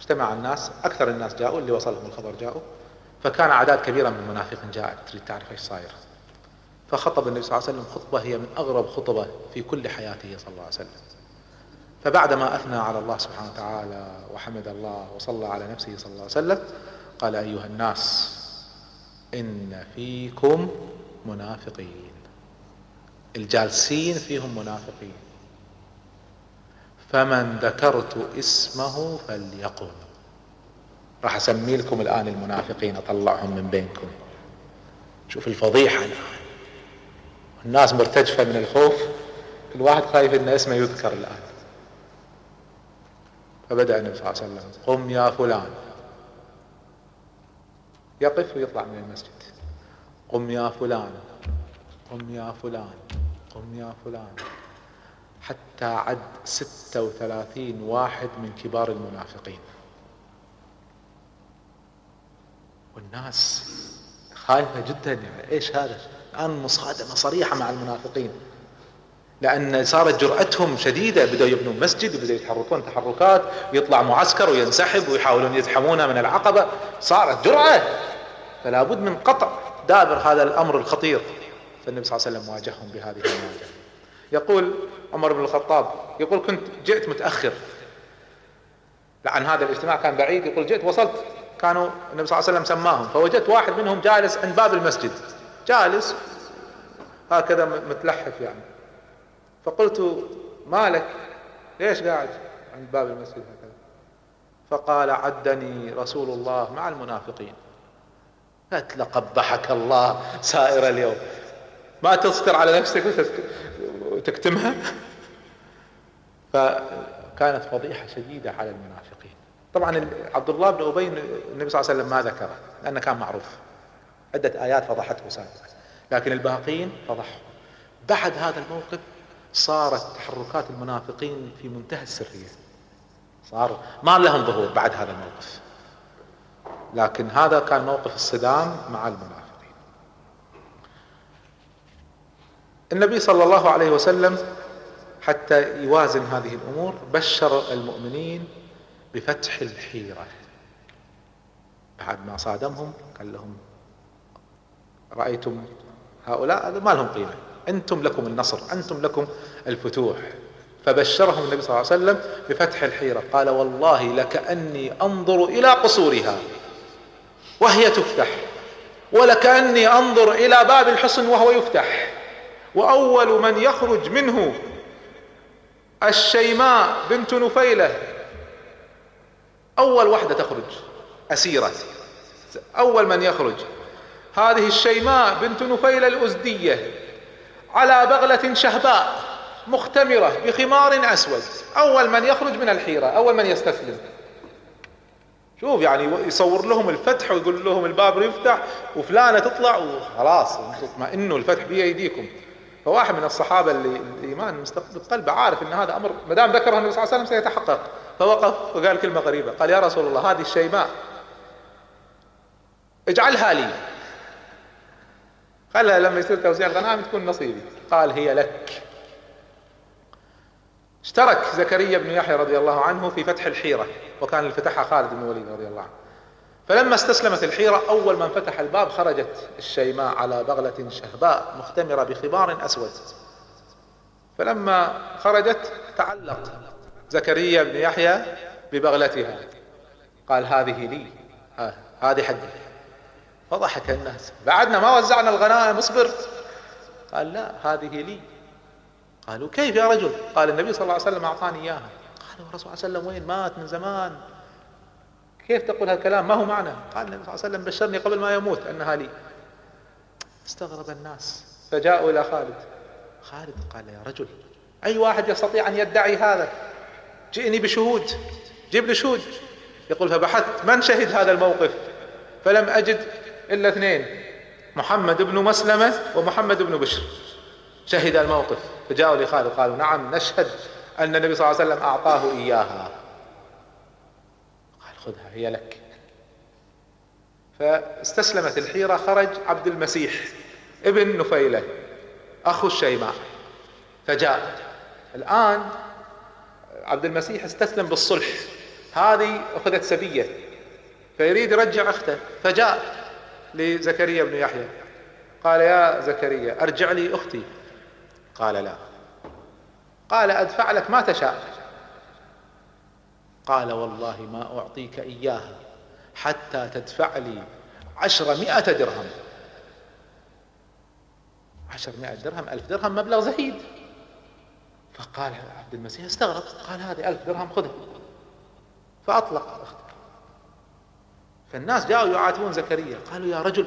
اجتمع الناس أكثر الناس جاءوا اللي وصلهم الخبر جاءوا. فكان أعداد كبيرة من المنافقين جاءت تريد تعرف إيش صاير. فخطب النبي صلى الله عليه وسلم خطبة هي من أغرب خطبة في كل حياته صلى الله عليه وسلم. فبعدما أثنى على الله سبحانه وتعالى وحمد الله وصلى على نفسه صلى الله عليه وسلم قال أيها الناس إن فيكم منافقين. الجالسين فيهم منافقين. فمن ذكرت اسمه فليقم راح أسمي لكم الآن المنافقين أطلعهم من بينكم. شوف الفضيحة الآن. الناس مرتجفة من الخوف. كل واحد خايف إن اسمه يذكر الآن. فبدأ النبي صلى الله عليه وسلم قم يا فلان. يقف ويطلع من المسجد. قم يا فلان قم يا فلان قم يا فلان. حتى عد ستة وثلاثين واحد من كبار المنافقين. والناس خايفة جدا يعني إيش هذا؟ الآن مصادمة صريحة مع المنافقين. لأن صارت جرأتهم شديدة بدأوا يبنوا مسجد وبدأوا يتحركون تحركات ويطلع معسكر وينسحب ويحاولون يزحمونه من العقبة. صارت جرأة فلا بد من قطع دابر هذا الأمر الخطير. فالنبي صلى الله عليه وسلم واجههم بهذه المواجهة. يقول عمر بن الخطاب يقول كنت جئت متأخر. لأن هذا الاجتماع كان بعيد يقول جئت وصلت. كانوا النبي صلى الله عليه وسلم سماهم فوجدت واحد منهم جالس عند باب المسجد. جالس هكذا متلحف يعني. فقلت مالك؟ ليش قاعد عند باب المسجد هكذا؟ فقال عدني رسول الله مع المنافقين. قلت لقبحك الله سائر اليوم. ما تستر على نفسك وتكتمها؟ فكانت فضيحة شديدة على المنافقين. طبعا عبد الله بن أبي النبي صلى الله عليه وسلم ما ذكره لأنه كان معروف. عدة آيات فضحته سابقا. لكن الباقين فضحوا. بعد هذا الموقف صارت تحركات المنافقين في منتهى السرية. صار ما لهم ظهور بعد هذا الموقف. لكن هذا كان موقف الصدام مع المنافقين. النبي صلى الله عليه وسلم حتى يوازن هذه الأمور بشر المؤمنين بفتح الحيرة. بعد ما صادمهم قال لهم رأيتم هؤلاء؟ ما لهم قيمة. أنتم لكم النصر أنتم لكم الفتوح. فبشرهم النبي صلى الله عليه وسلم بفتح الحيرة. قال والله لكأني أنظر إلى قصورها. وهي تفتح. ولكأني أنظر إلى باب الحصن وهو يفتح. وأول من يخرج منه الشيماء بنت نفيلة. أول وحدة تخرج أسيرة. أول من يخرج. هذه الشيماء بنت نفيلة الأزدية على بغلة شهباء مختمرة بخمار أسود. أول من يخرج من الحيرة أول من يستسلم. شوف يعني يصور لهم الفتح ويقول لهم الباب يفتح وفلانة تطلع وخلاص اطمئنوا الفتح بايديكم فواحد من الصحابة اللي الإيمان مستقبل قلبه عارف إن هذا أمر ما دام ذكره النبي صلى الله عليه وسلم سيتحقق. فوقف وقال كلمة غريبة قال يا رسول الله هذه الشيماء. اجعلها لي. خلها لما يصير توزيع الغنائم تكون نصيبي. قال هي لك. اشترك زكريا بن يحيى رضي الله عنه في فتح الحيرة وكان اللي فتحها خالد بن الوليد رضي الله عنه. فلما استسلمت الحيرة أول من فتح الباب خرجت الشيماء على بغلة شهباء مختمرة بخمار أسود. فلما خرجت تعلق زكريا بن يحيى ببغلتها. قال هذه لي. هذه حقي. فضحك الناس. بعدنا ما وزعنا الغنائم اصبر. قال لا هذه لي. قالوا كيف يا رجل؟ قال النبي صلى الله عليه وسلم أعطاني إياها. قالوا الرسول صلى الله عليه وسلم وين؟ مات من زمان. كيف تقول هالكلام؟ ما هو معنى؟ قال النبي صلى الله عليه وسلم بشرني قبل ما يموت أنها لي. استغرب الناس. فجاءوا إلى خالد. خالد قال يا رجل أي واحد يستطيع أن يدعي هذا؟ جئني بشهود. جيب لي شهود. يقول فبحثت من شهد هذا الموقف؟ فلم أجد إلا اثنين محمد بن مسلمة ومحمد بن بشر. شهد الموقف. فجاءوا لخالد قالوا نعم نشهد أن النبي صلى الله عليه وسلم أعطاه إياها. قال خذها هي لك. فاستسلمت الحيرة خرج عبد المسيح ابن نفيلة أخو الشيماء. فجاء. الآن عبد المسيح استسلم بالصلح. هذه أخذت سبية فيريد يرجع أخته. فجاء لزكريا بن يحيى. قال يا زكريا أرجع لي أختي. قال لا. قال أدفع لك ما تشاء. قال والله ما أعطيك إياها حتى تدفع لي عشرمائة درهم. عشرمائة درهم ألف درهم مبلغ زهيد. فقال عبد المسيح استغرب قال هذه ألف درهم خذها. فأطلق أخته فالناس جاءوا يعاتبون زكريا قالوا يا رجل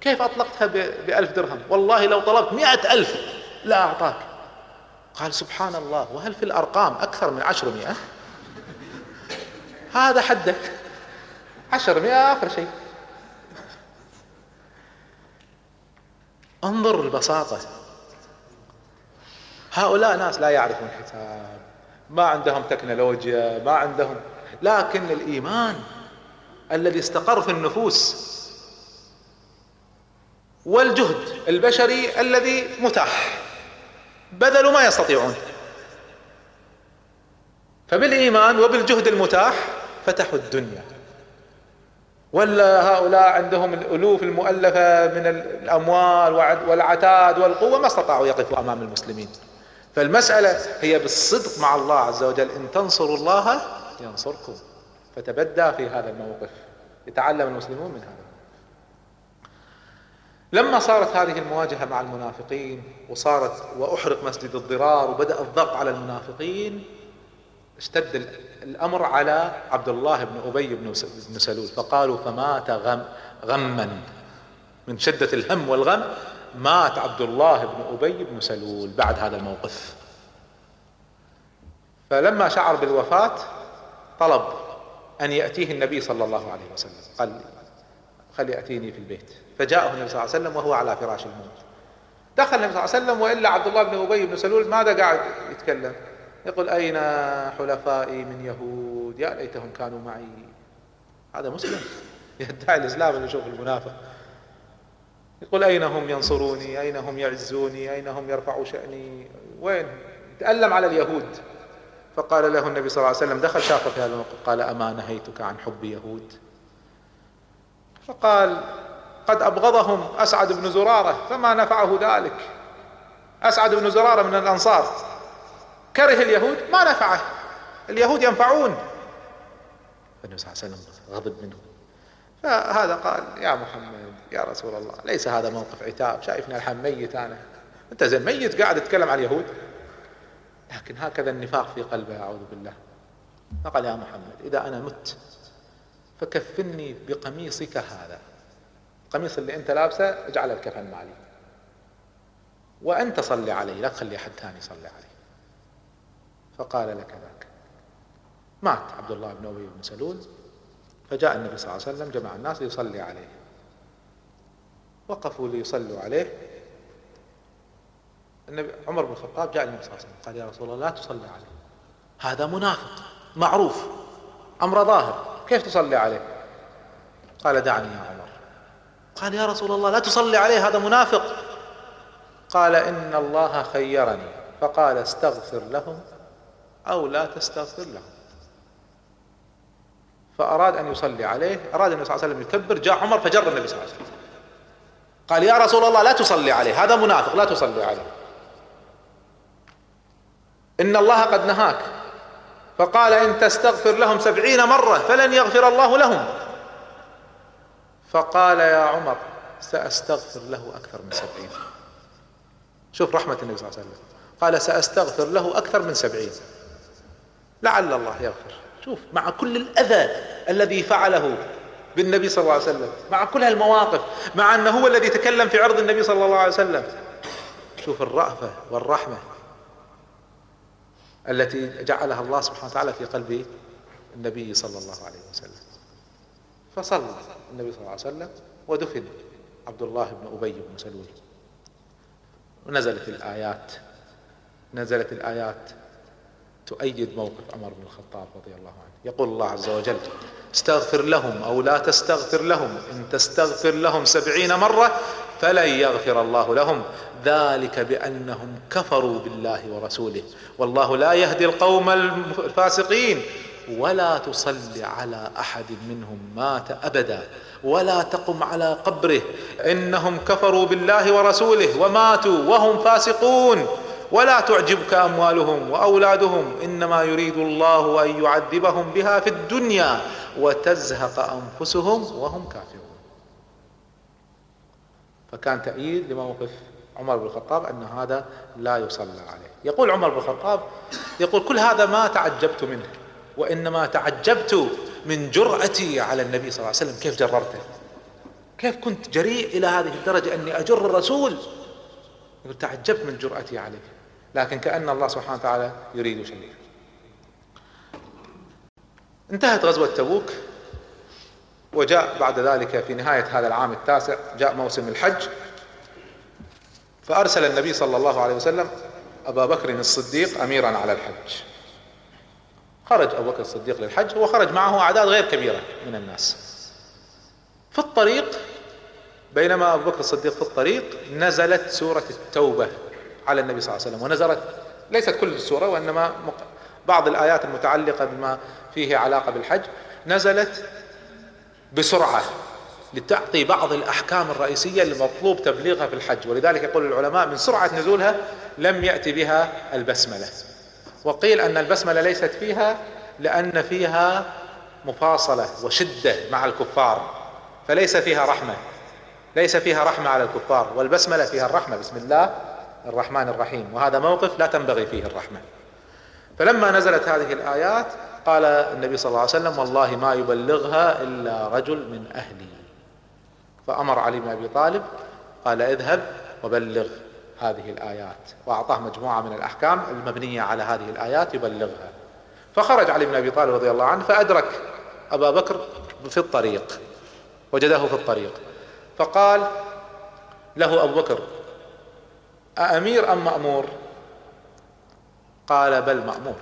كيف أطلقتها بألف درهم؟ والله لو طلبت مئة ألف لا أعطاك. قال سبحان الله وهل في الأرقام أكثر من عشرمائة هذا حدك. عشرمائة آخر شيء. انظر البساطة. هؤلاء ناس لا يعرفون حساب ما عندهم تكنولوجيا ما عندهم. لكن الإيمان الذي استقر في النفوس والجهد البشري الذي متاح. بذلوا ما يستطيعون. فبالإيمان وبالجهد المتاح فتحوا الدنيا. ولا هؤلاء عندهم الألوف المؤلفة من الأموال والعتاد والقوة ما استطاعوا يقفوا أمام المسلمين. فالمسألة هي بالصدق مع الله عز وجل إن تنصروا الله ينصركم. فتبدى في هذا الموقف. يتعلم المسلمون من هذا لما صارت هذه المواجهة مع المنافقين وصارت وأحرق مسجد الضرار وبدأ الضغط على المنافقين اشتد الأمر على عبد الله بن أبي بن سلول. فقالوا فمات غم غما. من شدة الهم والغم مات عبد الله بن أبي بن سلول بعد هذا الموقف. فلما شعر بالوفاة طلب أن يأتيه النبي صلى الله عليه وسلم. قال خلي يأتيني في البيت. فجاءه النبي صلى الله عليه وسلم وهو على فراش الموت. دخل النبي صلى الله عليه وسلم وإلا عبد الله بن أبي بن سلول ماذا قاعد يتكلم؟ يقول أين حلفائي من يهود؟ يا ليتهم كانوا معي. هذا مسلم. يدعي الإسلام اللي يشوف المنافق. يقول أين هم ينصروني؟ أين هم يعزوني؟ أين هم يرفعوا شأني؟ وين؟ تألم على اليهود. فقال له النبي صلى الله عليه وسلم دخل شافه في هذا الموقف قال أما نهيتك عن حب يهود؟ فقال قد أبغضهم أسعد بن زرارة فما نفعه ذلك. أسعد بن زرارة من الأنصار. كره اليهود؟ ما نفعه. اليهود ينفعون. فالنبي صلى الله عليه وسلم غضب منه فهذا قال يا محمد يا رسول الله ليس هذا موقف عتاب. شايفني الحين ميت أنا. أنت زين ميت قاعد تتكلم عن اليهود؟ لكن هكذا النفاق في قلبه أعوذ بالله. فقال يا محمد إذا أنا مت فكفني بقميصك هذا. القميص اللي أنت لابسه اجعل الكفن مالي. وأنت صلي علي لا تخلي أحد ثاني يصلي علي فقال لك ذاك. مات عبد الله بن أبي بن سلول. فجاء النبي صلى الله عليه وسلم جمع الناس ليصلي عليه. وقفوا ليصلوا عليه. النبي عمر بن الخطاب جاء النبي صلى الله عليه وسلم قال يا رسول الله لا تصلي عليه. هذا منافق معروف أمر ظاهر كيف تصلي عليه؟ قال دعني يا عمر. قال يا رسول الله لا تصلي عليه هذا منافق. قال إن الله خيرني. فقال استغفر لهم أو لا تستغفر لهم. فأراد أن يصلي عليه أراد النبي صلى الله عليه وسلم يكبر جاء عمر فجر النبي صلى الله عليه وسلم. قال يا رسول الله لا تصلي عليه هذا منافق لا تصلي عليه. إن الله قد نهاك. فقال إن تستغفر لهم سبعين مرة فلن يغفر الله لهم. فقال يا عمر سأستغفر له أكثر من سبعين. شوف رحمة النبي صلى الله عليه وسلم. قال سأستغفر له أكثر من سبعين. لعل الله يغفر. شوف مع كل الأذى الذي فعله بالنبي صلى الله عليه وسلم مع كل هالمواقف مع أنه هو الذي تكلم في عرض النبي صلى الله عليه وسلم. شوف الرأفة والرحمة التي جعلها الله سبحانه وتعالى في قلب النبي صلى الله عليه وسلم. فصلى النبي صلى الله عليه وسلم ودفن عبد الله بن أبي بن سلول ونزلت الآيات نزلت الآيات تؤيد موقف عمر بن الخطاب رضي الله عنه. يقول الله عز وجل استغفر لهم أو لا تستغفر لهم إن تستغفر لهم سبعين مرة فلن يغفر الله لهم. ذلك بأنهم كفروا بالله ورسوله. والله لا يهدي القوم الفاسقين. ولا تصل على أحد منهم مات أبدا ولا تقم على قبره. إنهم كفروا بالله ورسوله وماتوا وهم فاسقون. ولا تعجبك أموالهم وأولادهم إنما يريد الله أن يعذبهم بها في الدنيا وتزهق أنفسهم وهم كافرون. فكان تأييد لموقف عمر بن الخطاب أن هذا لا يصلى عليه. يقول عمر بن الخطاب يقول كل هذا ما تعجبت منه. وإنما تعجبت من جرأتي على النبي صلى الله عليه وسلم. كيف جررته؟ كيف كنت جريء إلى هذه الدرجة أني أجر الرسول؟ يقول تعجبت من جرأتي عليه لكن كأن الله سبحانه وتعالى يريد شيئا. انتهت غزوة تبوك وجاء بعد ذلك في نهاية هذا العام التاسع جاء موسم الحج فأرسل النبي صلى الله عليه وسلم أبا بكر الصديق أميرا على الحج. خرج أبو بكر الصديق للحج وخرج معه أعداد غير كبيرة من الناس. في الطريق بينما أبو بكر الصديق في الطريق نزلت سورة التوبة على النبي صلى الله عليه وسلم ونزلت ليست كل السورة وإنما بعض الآيات المتعلقة بما فيه علاقة بالحج نزلت بسرعة لتعطي بعض الأحكام الرئيسية المطلوب تبليغها في الحج ولذلك يقول العلماء من سرعة نزولها لم يأتي بها البسملة. وقيل أن البسملة ليست فيها لأن فيها مفاصلة وشدة مع الكفار فليس فيها رحمة ليس فيها رحمة على الكفار والبسملة فيها الرحمة بسم الله الرحمن الرحيم وهذا موقف لا تنبغي فيه الرحمة. فلما نزلت هذه الآيات قال النبي صلى الله عليه وسلم والله ما يبلغها إلا رجل من أهلي. فأمر علي بن أبي طالب قال اذهب وبلغ هذه الآيات. وأعطاه مجموعة من الأحكام المبنية على هذه الآيات يبلغها. فخرج علي بن أبي طالب رضي الله عنه فأدرك أبا بكر في الطريق وجده في الطريق. فقال له أبو بكر أأمير أم مأمور؟ قال بل مأمور.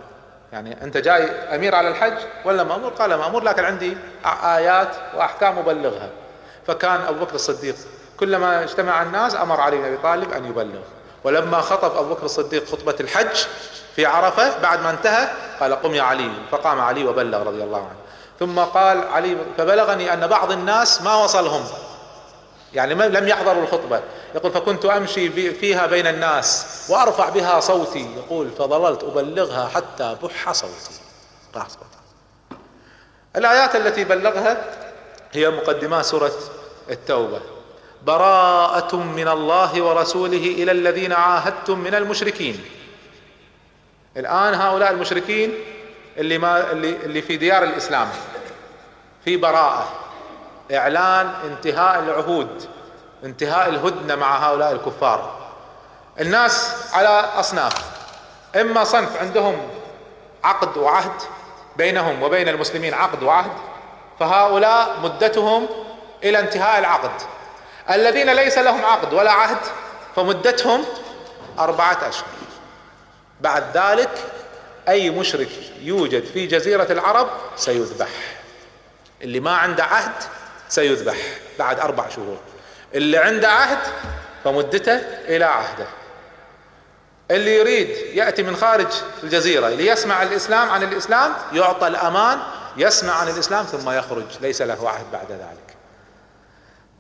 يعني أنت جاي أمير على الحج ولا مأمور؟ قال مأمور لكن عندي آيات وأحكام أبلغها. فكان أبو بكر الصديق كلما اجتمع الناس أمر علي بن أبي طالب أن يبلغ. ولما خطب أبو بكر الصديق خطبة الحج في عرفة بعد ما انتهى قال قم يا علي. فقام علي وبلغ رضي الله عنه. ثم قال علي فبلغني أن بعض الناس ما وصلهم. يعني لم يحضروا الخطبة. يقول فكنت أمشي فيها بين الناس وأرفع بها صوتي. يقول فظللت أبلغها حتى بح صوتي. صوتي. الآيات التي بلغها هي مقدمات سورة التوبة. براءة من الله ورسوله إلى الذين عاهدتم من المشركين. الآن هؤلاء المشركين اللي ما اللي اللي في ديار الإسلام في براءة إعلان انتهاء العهود انتهاء الهدنة مع هؤلاء الكفار. الناس على أصناف إما صنف عندهم عقد وعهد بينهم وبين المسلمين عقد وعهد فهؤلاء مدتهم إلى انتهاء العقد. الذين ليس لهم عقد ولا عهد فمدتهم أربعة أشهر. بعد ذلك أي مشرك يوجد في جزيرة العرب سيذبح. اللي ما عنده عهد سيذبح بعد أربع شهور. اللي عنده عهد فمدته إلى عهده. اللي يريد يأتي من خارج الجزيرة ليسمع الإسلام عن الإسلام يعطى الأمان يسمع عن الإسلام ثم يخرج. ليس له عهد بعد ذلك.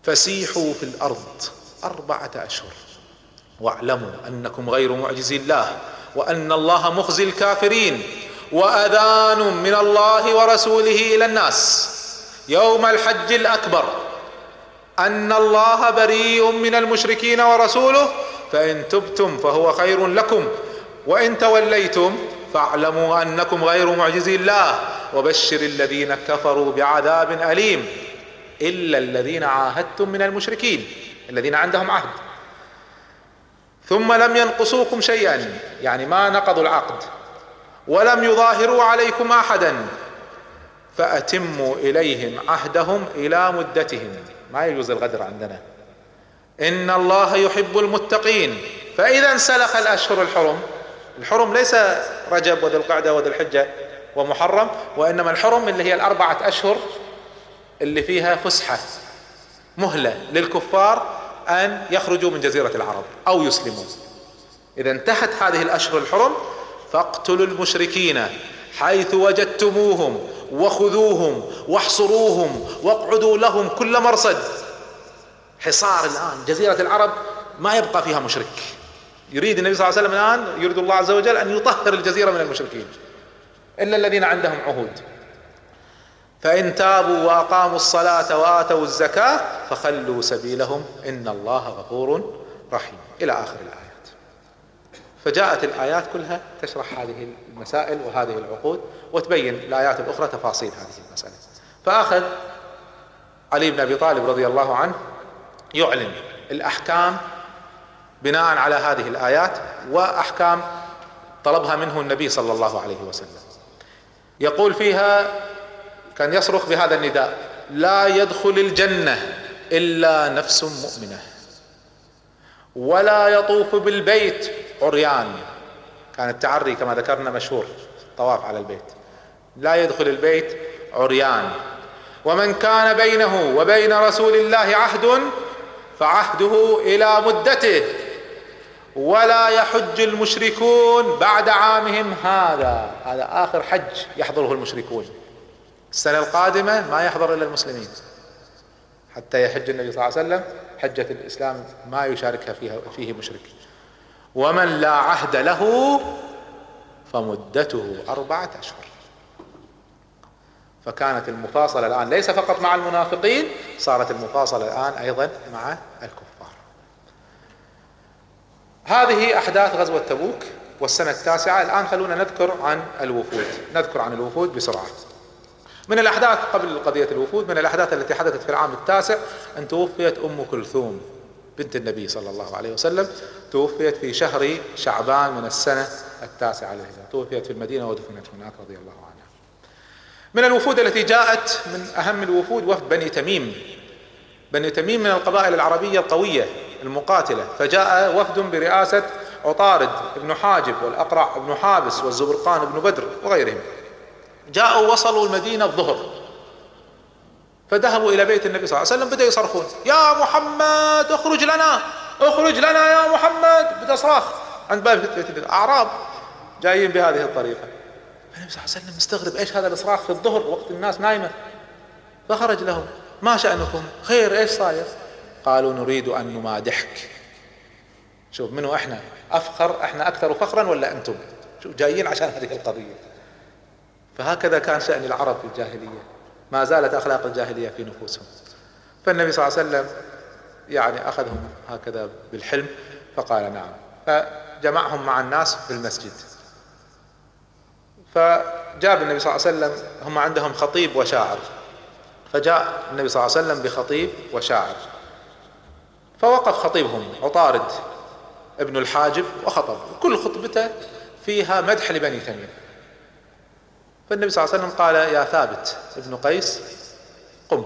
فسيحوا في الأرض أربعة أشهر. واعلموا أنكم غير معجزي الله وأن الله مخزي الكافرين وأذان من الله ورسوله إلى الناس. يوم الحج الأكبر. أن الله بريء من المشركين ورسوله فإن تبتم فهو خير لكم وإن توليتم فاعلموا أنكم غير معجزي الله. وبشر الذين كفروا بعذاب أليم. إلا الذين عاهدتم من المشركين الذين عندهم عهد. ثم لم ينقصوكم شيئا يعني ما نقضوا العقد. ولم يظاهروا عليكم احدا فأتموا إليهم عهدهم إلى مدتهم. ما يجوز الغدر عندنا. إن الله يحب المتقين. فإذا انسلخ الأشهر الحرم الحرم ليس رجب وذي القعدة وذي الحجة ومحرم وإنما الحرم اللي هي الأربعة أشهر اللي فيها فسحة مهلة للكفار أن يخرجوا من جزيرة العرب أو يسلموا. إذا انتهت هذه الأشهر الحرم فاقتلوا المشركين حيث وجدتموهم وخذوهم واحصروهم واقعدوا لهم كل مرصد. حصار الآن جزيرة العرب ما يبقى فيها مشرك. يريد النبي صلى الله عليه وسلم الآن يريد الله عز وجل أن يطهر الجزيرة من المشركين. إلا الذين عندهم عهود. فإن تابوا وأقاموا الصلاة وآتوا الزكاة فخلوا سبيلهم إن الله غفور رحيم. إلى آخر الآيات. فجاءت الآيات كلها تشرح هذه المسائل وهذه العقود وتبين الآيات الأخرى تفاصيل هذه المسألة. فأخذ علي بن أبي طالب رضي الله عنه يعلن الأحكام بناء على هذه الآيات وأحكام طلبها منه النبي صلى الله عليه وسلم. يقول فيها كان يصرخ بهذا النداء لا يدخل الجنة إلا نفس مؤمنة ولا يطوف بالبيت عريان. كان التعري كما ذكرنا مشهور طواف على البيت. لا يدخل البيت عريان ومن كان بينه وبين رسول الله عهد فعهده إلى مدته ولا يحج المشركون بعد عامهم هذا. هذا آخر حج يحضره المشركون. السنة القادمة ما يحضر إلا المسلمين. حتى يحج النبي صلى الله عليه وسلم حجة الإسلام ما يشاركها فيها فيه مشرك. ومن لا عهد له فمدته أربعة أشهر. فكانت المفاصلة الآن ليس فقط مع المنافقين صارت المفاصلة الآن أيضا مع الكفار. هذه أحداث غزوة تبوك والسنة التاسعة. الآن خلونا نذكر عن الوفود نذكر عن الوفود بسرعة. من الأحداث قبل قضية الوفود من الأحداث التي حدثت في العام التاسع أن توفيت أم كلثوم بنت النبي صلى الله عليه وسلم. توفيت في شهر شعبان من السنة التاسعة للهجرة توفيت في المدينة ودفنت هناك رضي الله عنها. من الوفود التي جاءت من أهم الوفود وفد بني تميم. بني تميم من القبائل العربية القوية المقاتلة. فجاء وفد برئاسة عطارد بن حاجب والأقرع بن حابس والزبرقان بن بدر وغيرهم. جاءوا وصلوا المدينة الظهر. فذهبوا إلى بيت النبي صلى الله عليه وسلم بدأوا يصرخون يا محمد اخرج لنا اخرج لنا يا محمد. بدأ صراخ عند باب بيت النبي أعراب جايين بهذه الطريقة. النبي صلى الله عليه وسلم مستغرب إيش هذا الإصراخ في الظهر وقت الناس نايمة؟ فخرج لهم ما شأنكم؟ خير إيش صاير؟ قالوا نريد أن نمادحك. شوف منو إحنا؟ أفخر إحنا أكثر فخرا ولا أنتم؟ شوف جايين عشان هذه القضية. فهكذا كان شأن العرب في الجاهلية. ما زالت أخلاق الجاهلية في نفوسهم. فالنبي صلى الله عليه وسلم يعني أخذهم هكذا بالحلم فقال نعم. فجمعهم مع الناس في المسجد. فجاب النبي صلى الله عليه وسلم هم عندهم خطيب وشاعر. فجاء النبي صلى الله عليه وسلم بخطيب وشاعر. فوقف خطيبهم عطارد ابن الحاجب وخطب. كل خطبته فيها مدح لبني تميم. فالنبي صلى الله عليه وسلم قال يا ثابت ابن قيس قم.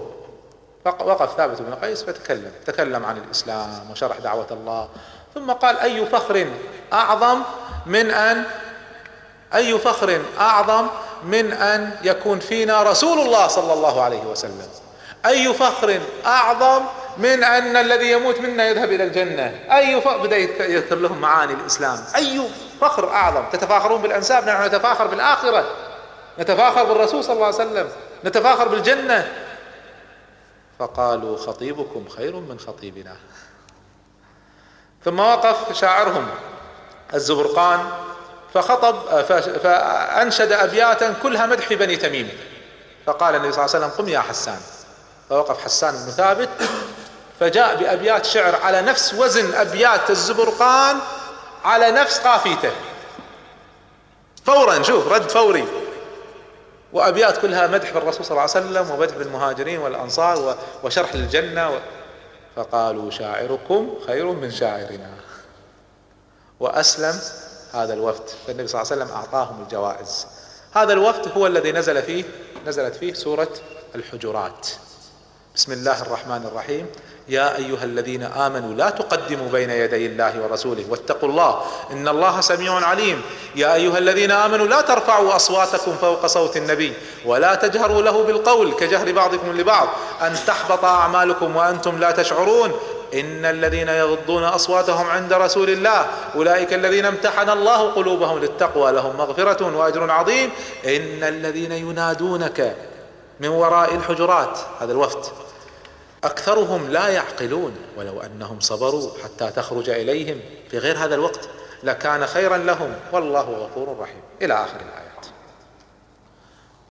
وقف ثابت بن قيس فتكلم تكلم عن الإسلام وشرح دعوة الله. ثم قال أي فخر أعظم من أن أي فخر أعظم من أن يكون فينا رسول الله صلى الله عليه وسلم؟ أي فخر أعظم من أن الذي يموت منا يذهب إلى الجنة؟ أي فخر بدأ يذكر لهم معاني الإسلام. أي فخر أعظم؟ تتفاخرون بالأنساب؟ نحن نتفاخر بالآخرة. نتفاخر بالرسول صلى الله عليه وسلم نتفاخر بالجنة. فقالوا خطيبكم خير من خطيبنا. ثم وقف شاعرهم الزبرقان فخطب فأنشد أبياتا كلها مدح بني تميم. فقال النبي صلى الله عليه وسلم قم يا حسان. فوقف حسان بن ثابت فجاء بأبيات شعر على نفس وزن أبيات الزبرقان على نفس قافيته. فورا شوف رد فوري. وأبيات كلها مدح بالرسول صلى الله عليه وسلم ومدح بالمهاجرين والأنصار وشرح للجنة و... فقالوا شاعركم خير من شاعرنا. وأسلم هذا الوفد. فالنبي صلى الله عليه وسلم أعطاهم الجوائز. هذا الوفد هو الذي نزل فيه نزلت فيه سورة الحجرات. بسم الله الرحمن الرحيم. يا أيها الذين آمنوا لا تقدموا بين يدي الله ورسوله واتقوا الله إن الله سميع عليم. يا أيها الذين آمنوا لا ترفعوا أصواتكم فوق صوت النبي ولا تجهروا له بالقول كجهر بعضكم لبعض أن تحبط أعمالكم وأنتم لا تشعرون. إن الذين يغضون أصواتهم عند رسول الله أولئك الذين امتحن الله قلوبهم للتقوى لهم مغفرة وأجر عظيم. إن الذين ينادونك من وراء الحجرات هذا الوفد. أكثرهم لا يعقلون ولو أنهم صبروا حتى تخرج إليهم في غير هذا الوقت لكان خيرا لهم. والله غفور رحيم. إلى آخر الآية.